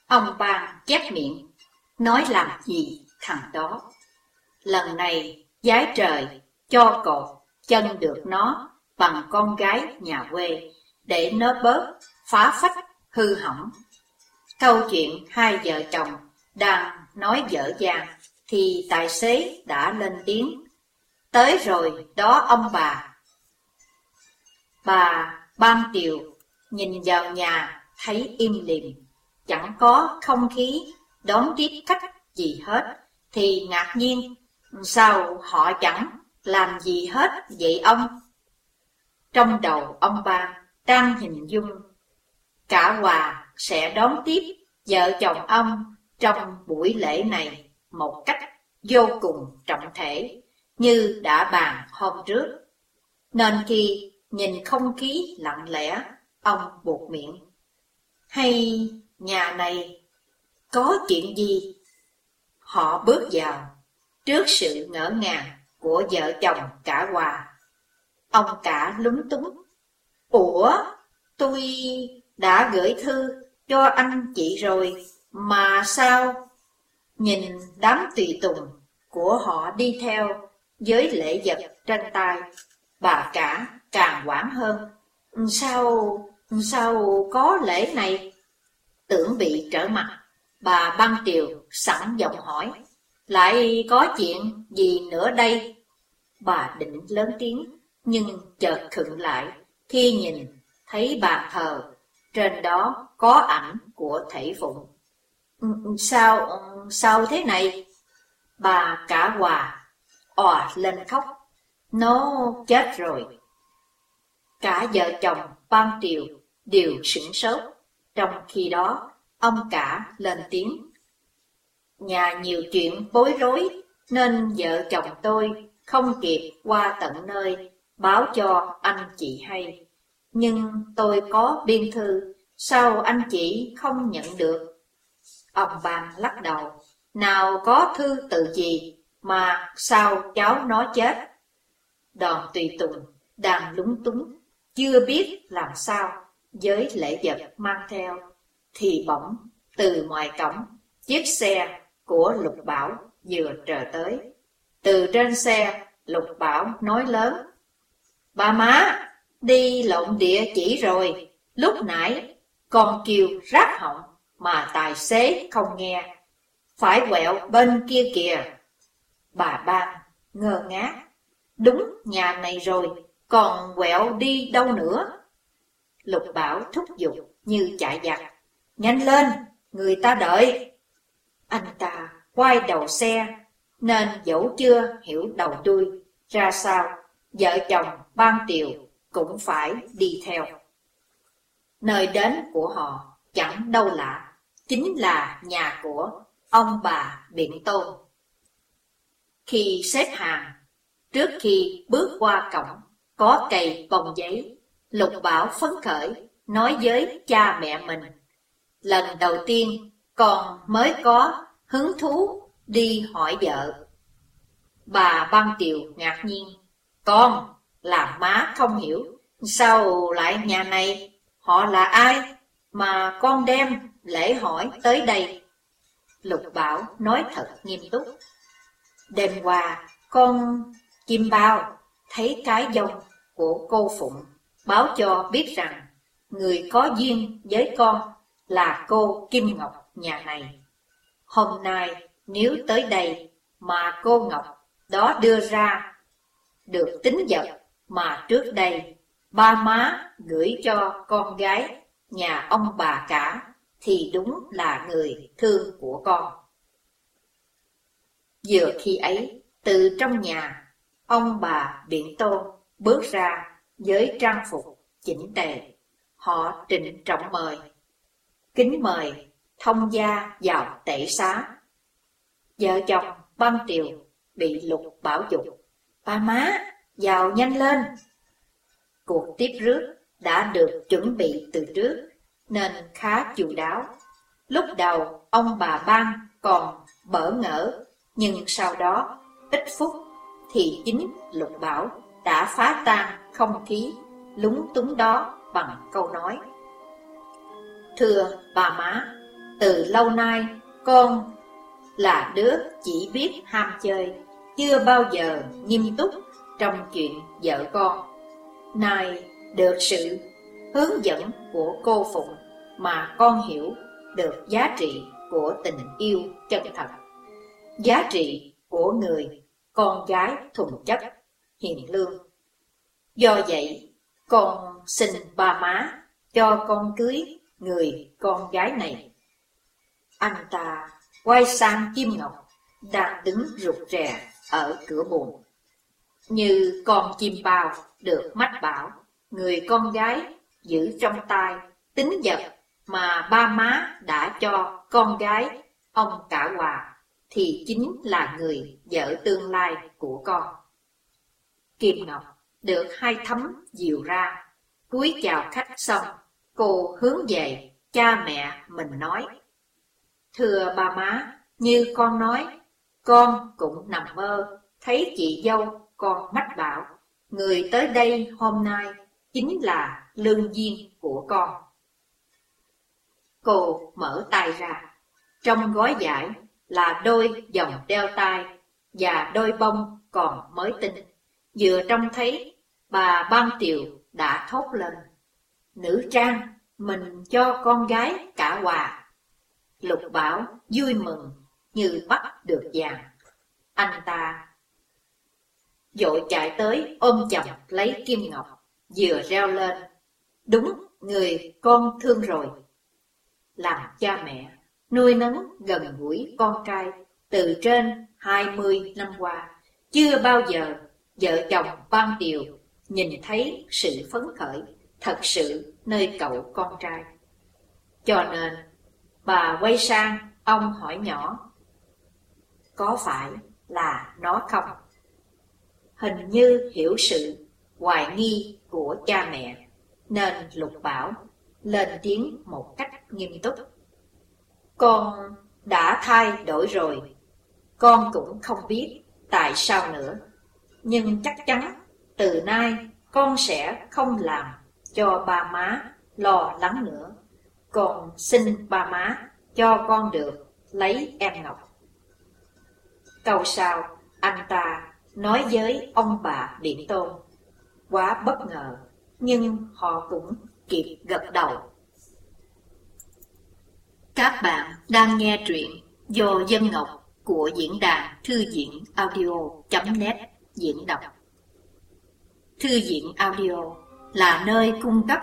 Ông Ban chép miệng, nói làm gì thằng đó. Lần này, giái trời cho cột chân được nó bằng con gái nhà quê, để nó bớt phá phách hư hỏng. Câu chuyện hai vợ chồng đang nói dở dàng, thì tài xế đã lên tiếng. Tới rồi đó ông bà. Bà ban tiều nhìn vào nhà thấy im lìm, chẳng có không khí đón tiếp khách gì hết, thì ngạc nhiên, sao họ chẳng làm gì hết vậy ông? Trong đầu ông ba đang hình dung, cả hòa sẽ đón tiếp vợ chồng ông trong buổi lễ này một cách vô cùng trọng thể, như đã bàn hôm trước. Nên khi nhìn không khí lặng lẽ, ông buộc miệng. Hay nhà này Có chuyện gì? Họ bước vào, trước sự ngỡ ngàng của vợ chồng cả hòa. Ông cả lúng túng. Ủa, tôi đã gửi thư cho anh chị rồi, mà sao? Nhìn đám tùy tùng của họ đi theo với lễ vật trên tay, bà cả càng hoảng hơn. Sao, sao có lễ này? Tưởng bị trở mặt, bà băng triều sẵn giọng hỏi, lại có chuyện gì nữa đây? Bà định lớn tiếng, nhưng chợt khựng lại khi nhìn thấy bà thờ, trên đó có ảnh của thể phụng. Sao, sao thế này? Bà cả hòa, òa lên khóc, nó chết rồi. Cả vợ chồng ban triều đều sửng sốt, trong khi đó ông cả lên tiếng. Nhà nhiều chuyện bối rối, nên vợ chồng tôi không kịp qua tận nơi báo cho anh chị hay. Nhưng tôi có biên thư, sao anh chị không nhận được? Ông bàn lắc đầu, nào có thư tự gì mà sao cháu nó chết? Đoàn tùy tùng đang lúng túng, chưa biết làm sao với lễ vật mang theo, thì bỗng từ ngoài cổng, chiếc xe của Lục Bảo vừa trở tới. Từ trên xe, Lục Bảo nói lớn, Bà má, đi lộn địa chỉ rồi, lúc nãy con kêu rác họng mà tài xế không nghe, phải quẹo bên kia kìa. Bà ba ngơ ngác, đúng nhà này rồi, còn quẹo đi đâu nữa? Lục Bảo thúc giục như chạy giặc, nhanh lên, người ta đợi. Anh ta quay đầu xe, nên dẫu chưa hiểu đầu đuôi ra sao, vợ chồng ban tiều cũng phải đi theo. Nơi đến của họ chẳng đâu lạ, chính là nhà của ông bà Biện Tôn. Khi xếp hàng, trước khi bước qua cổng, có cây bồng giấy, Lục Bảo phấn khởi, nói với cha mẹ mình. Lần đầu tiên, con mới có hứng thú đi hỏi vợ. Bà Băng Tiều ngạc nhiên, con, là má không hiểu, sao lại nhà này, họ là ai, mà con đem lễ hỏi tới đây. Lục Bảo nói thật nghiêm túc. Đêm qua, con chim bao thấy cái dòng của cô Phụng báo cho biết rằng người có duyên với con là cô Kim Ngọc nhà này. Hôm nay nếu tới đây mà cô Ngọc đó đưa ra được tính vật mà trước đây ba má gửi cho con gái nhà ông bà cả thì đúng là người thương của con. Vừa khi ấy, từ trong nhà, ông bà Biện Tôn bước ra với trang phục chỉnh tề. Họ trịnh trọng mời, kính mời thông gia vào tể xá. Vợ chồng băng triều bị lục bảo dục. Ba má, vào nhanh lên. Cuộc tiếp rước đã được chuẩn bị từ trước, nên khá chu đáo. Lúc đầu, ông bà ban còn bỡ ngỡ, nhưng sau đó, ít phút, thì chính lục bảo đã phá tan không khí lúng túng đó bằng câu nói. Thưa bà má, từ lâu nay con là đứa chỉ biết ham chơi, chưa bao giờ nghiêm túc trong chuyện vợ con. Nay được sự hướng dẫn của cô Phụng mà con hiểu được giá trị của tình yêu chân thật, giá trị của người con gái thuần chất, hiền lương. Do vậy, con xin ba má cho con cưới người con gái này. Anh ta quay sang Kim Ngọc đang đứng rụt rè ở cửa buồn. Như con chim bao được mách bảo, người con gái giữ trong tay tính vật mà ba má đã cho con gái ông cả hòa thì chính là người vợ tương lai của con. Kim Ngọc được hai thấm dìu ra, cúi chào khách xong, cô hướng về cha mẹ mình nói. Thưa bà má, như con nói, con cũng nằm mơ, thấy chị dâu con mách bảo, người tới đây hôm nay chính là lương duyên của con. Cô mở tay ra, trong gói giải là đôi vòng đeo tay và đôi bông còn mới tinh. Vừa trông thấy, bà Ban Tiều đã thốt lên. Nữ trang, mình cho con gái cả quà. Lục Bảo vui mừng như bắt được vàng. Anh ta dội chạy tới ôm chặt lấy Kim Ngọc, vừa reo lên. Đúng, người con thương rồi. Làm cha mẹ, nuôi nấng gần gũi con trai từ trên hai mươi năm qua, chưa bao giờ vợ chồng ban điều nhìn thấy sự phấn khởi thật sự nơi cậu con trai. Cho nên, bà quay sang ông hỏi nhỏ, có phải là nó không? Hình như hiểu sự hoài nghi của cha mẹ, nên lục bảo lên tiếng một cách nghiêm túc. Con đã thay đổi rồi, con cũng không biết tại sao nữa, nhưng chắc chắn từ nay con sẽ không làm cho ba má lo lắng nữa. còn xin ba má cho con được lấy em Ngọc. Câu sau, anh ta nói với ông bà Điện Tôn. Quá bất ngờ, nhưng họ cũng kịp gật đầu. Các bạn đang nghe truyện do Dân Ngọc của diễn đàn thư viện audio.net diễn đọc. Thư viện audio là nơi cung cấp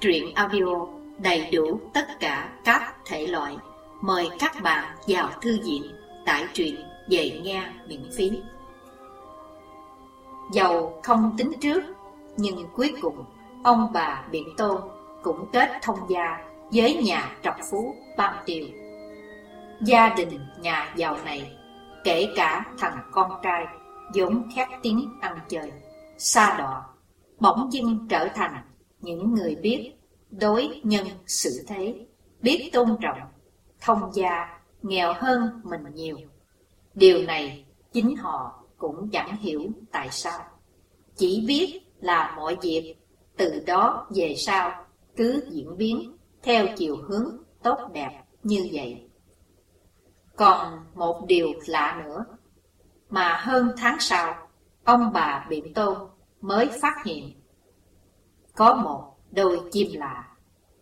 truyện audio đầy đủ tất cả các thể loại. Mời các bạn vào thư viện tải truyện về nghe miễn phí. giàu không tính trước, nhưng cuối cùng ông bà Biện Tôn cũng kết thông gia với nhà trọc phú Ban Tiều. Gia đình nhà giàu này, kể cả thằng con trai vốn khát tiếng ăn chơi, xa đỏ, bỗng dưng trở thành những người biết đối nhân xử thế, biết tôn trọng, thông gia, nghèo hơn mình nhiều. Điều này chính họ cũng chẳng hiểu tại sao. Chỉ biết là mọi việc từ đó về sau cứ diễn biến theo chiều hướng tốt đẹp như vậy. Còn một điều lạ nữa, mà hơn tháng sau, ông bà Biện Tôn mới phát hiện. Có một đôi chim lạ,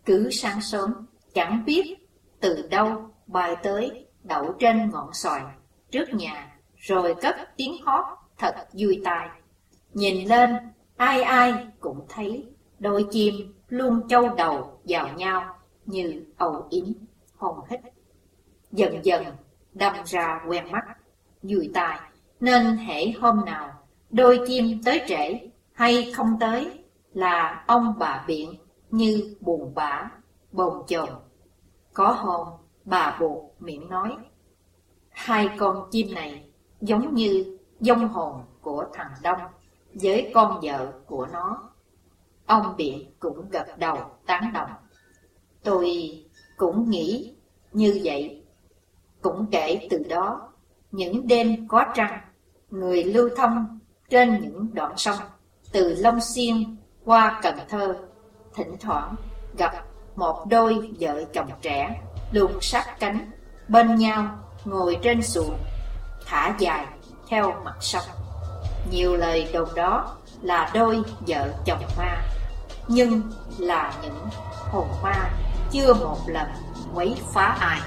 cứ sáng sớm chẳng biết từ đâu bay tới đậu trên ngọn xoài trước nhà, rồi cất tiếng hót thật vui tai. Nhìn lên, ai ai cũng thấy đôi chim luôn châu đầu vào nhau như ầu yếm, hồn hít. Dần dần đâm ra quen mắt, vui tai, nên hễ hôm nào đôi chim tới trễ hay không tới là ông bà biện như buồn bã, bồn chồn. Có hôm bà buộc miệng nói, hai con chim này giống như dông hồn của thằng Đông với con vợ của nó. Ông Biện cũng gật đầu tán đồng. Tôi cũng nghĩ như vậy. Cũng kể từ đó, những đêm có trăng, người lưu thông trên những đoạn sông từ Long Xuyên qua Cần Thơ, thỉnh thoảng gặp một đôi vợ chồng trẻ luôn sát cánh bên nhau ngồi trên xuồng thả dài theo mặt sông. Nhiều lời đồn đó là đôi vợ chồng ma, nhưng là những hồn ma chưa một lần quấy phá ai.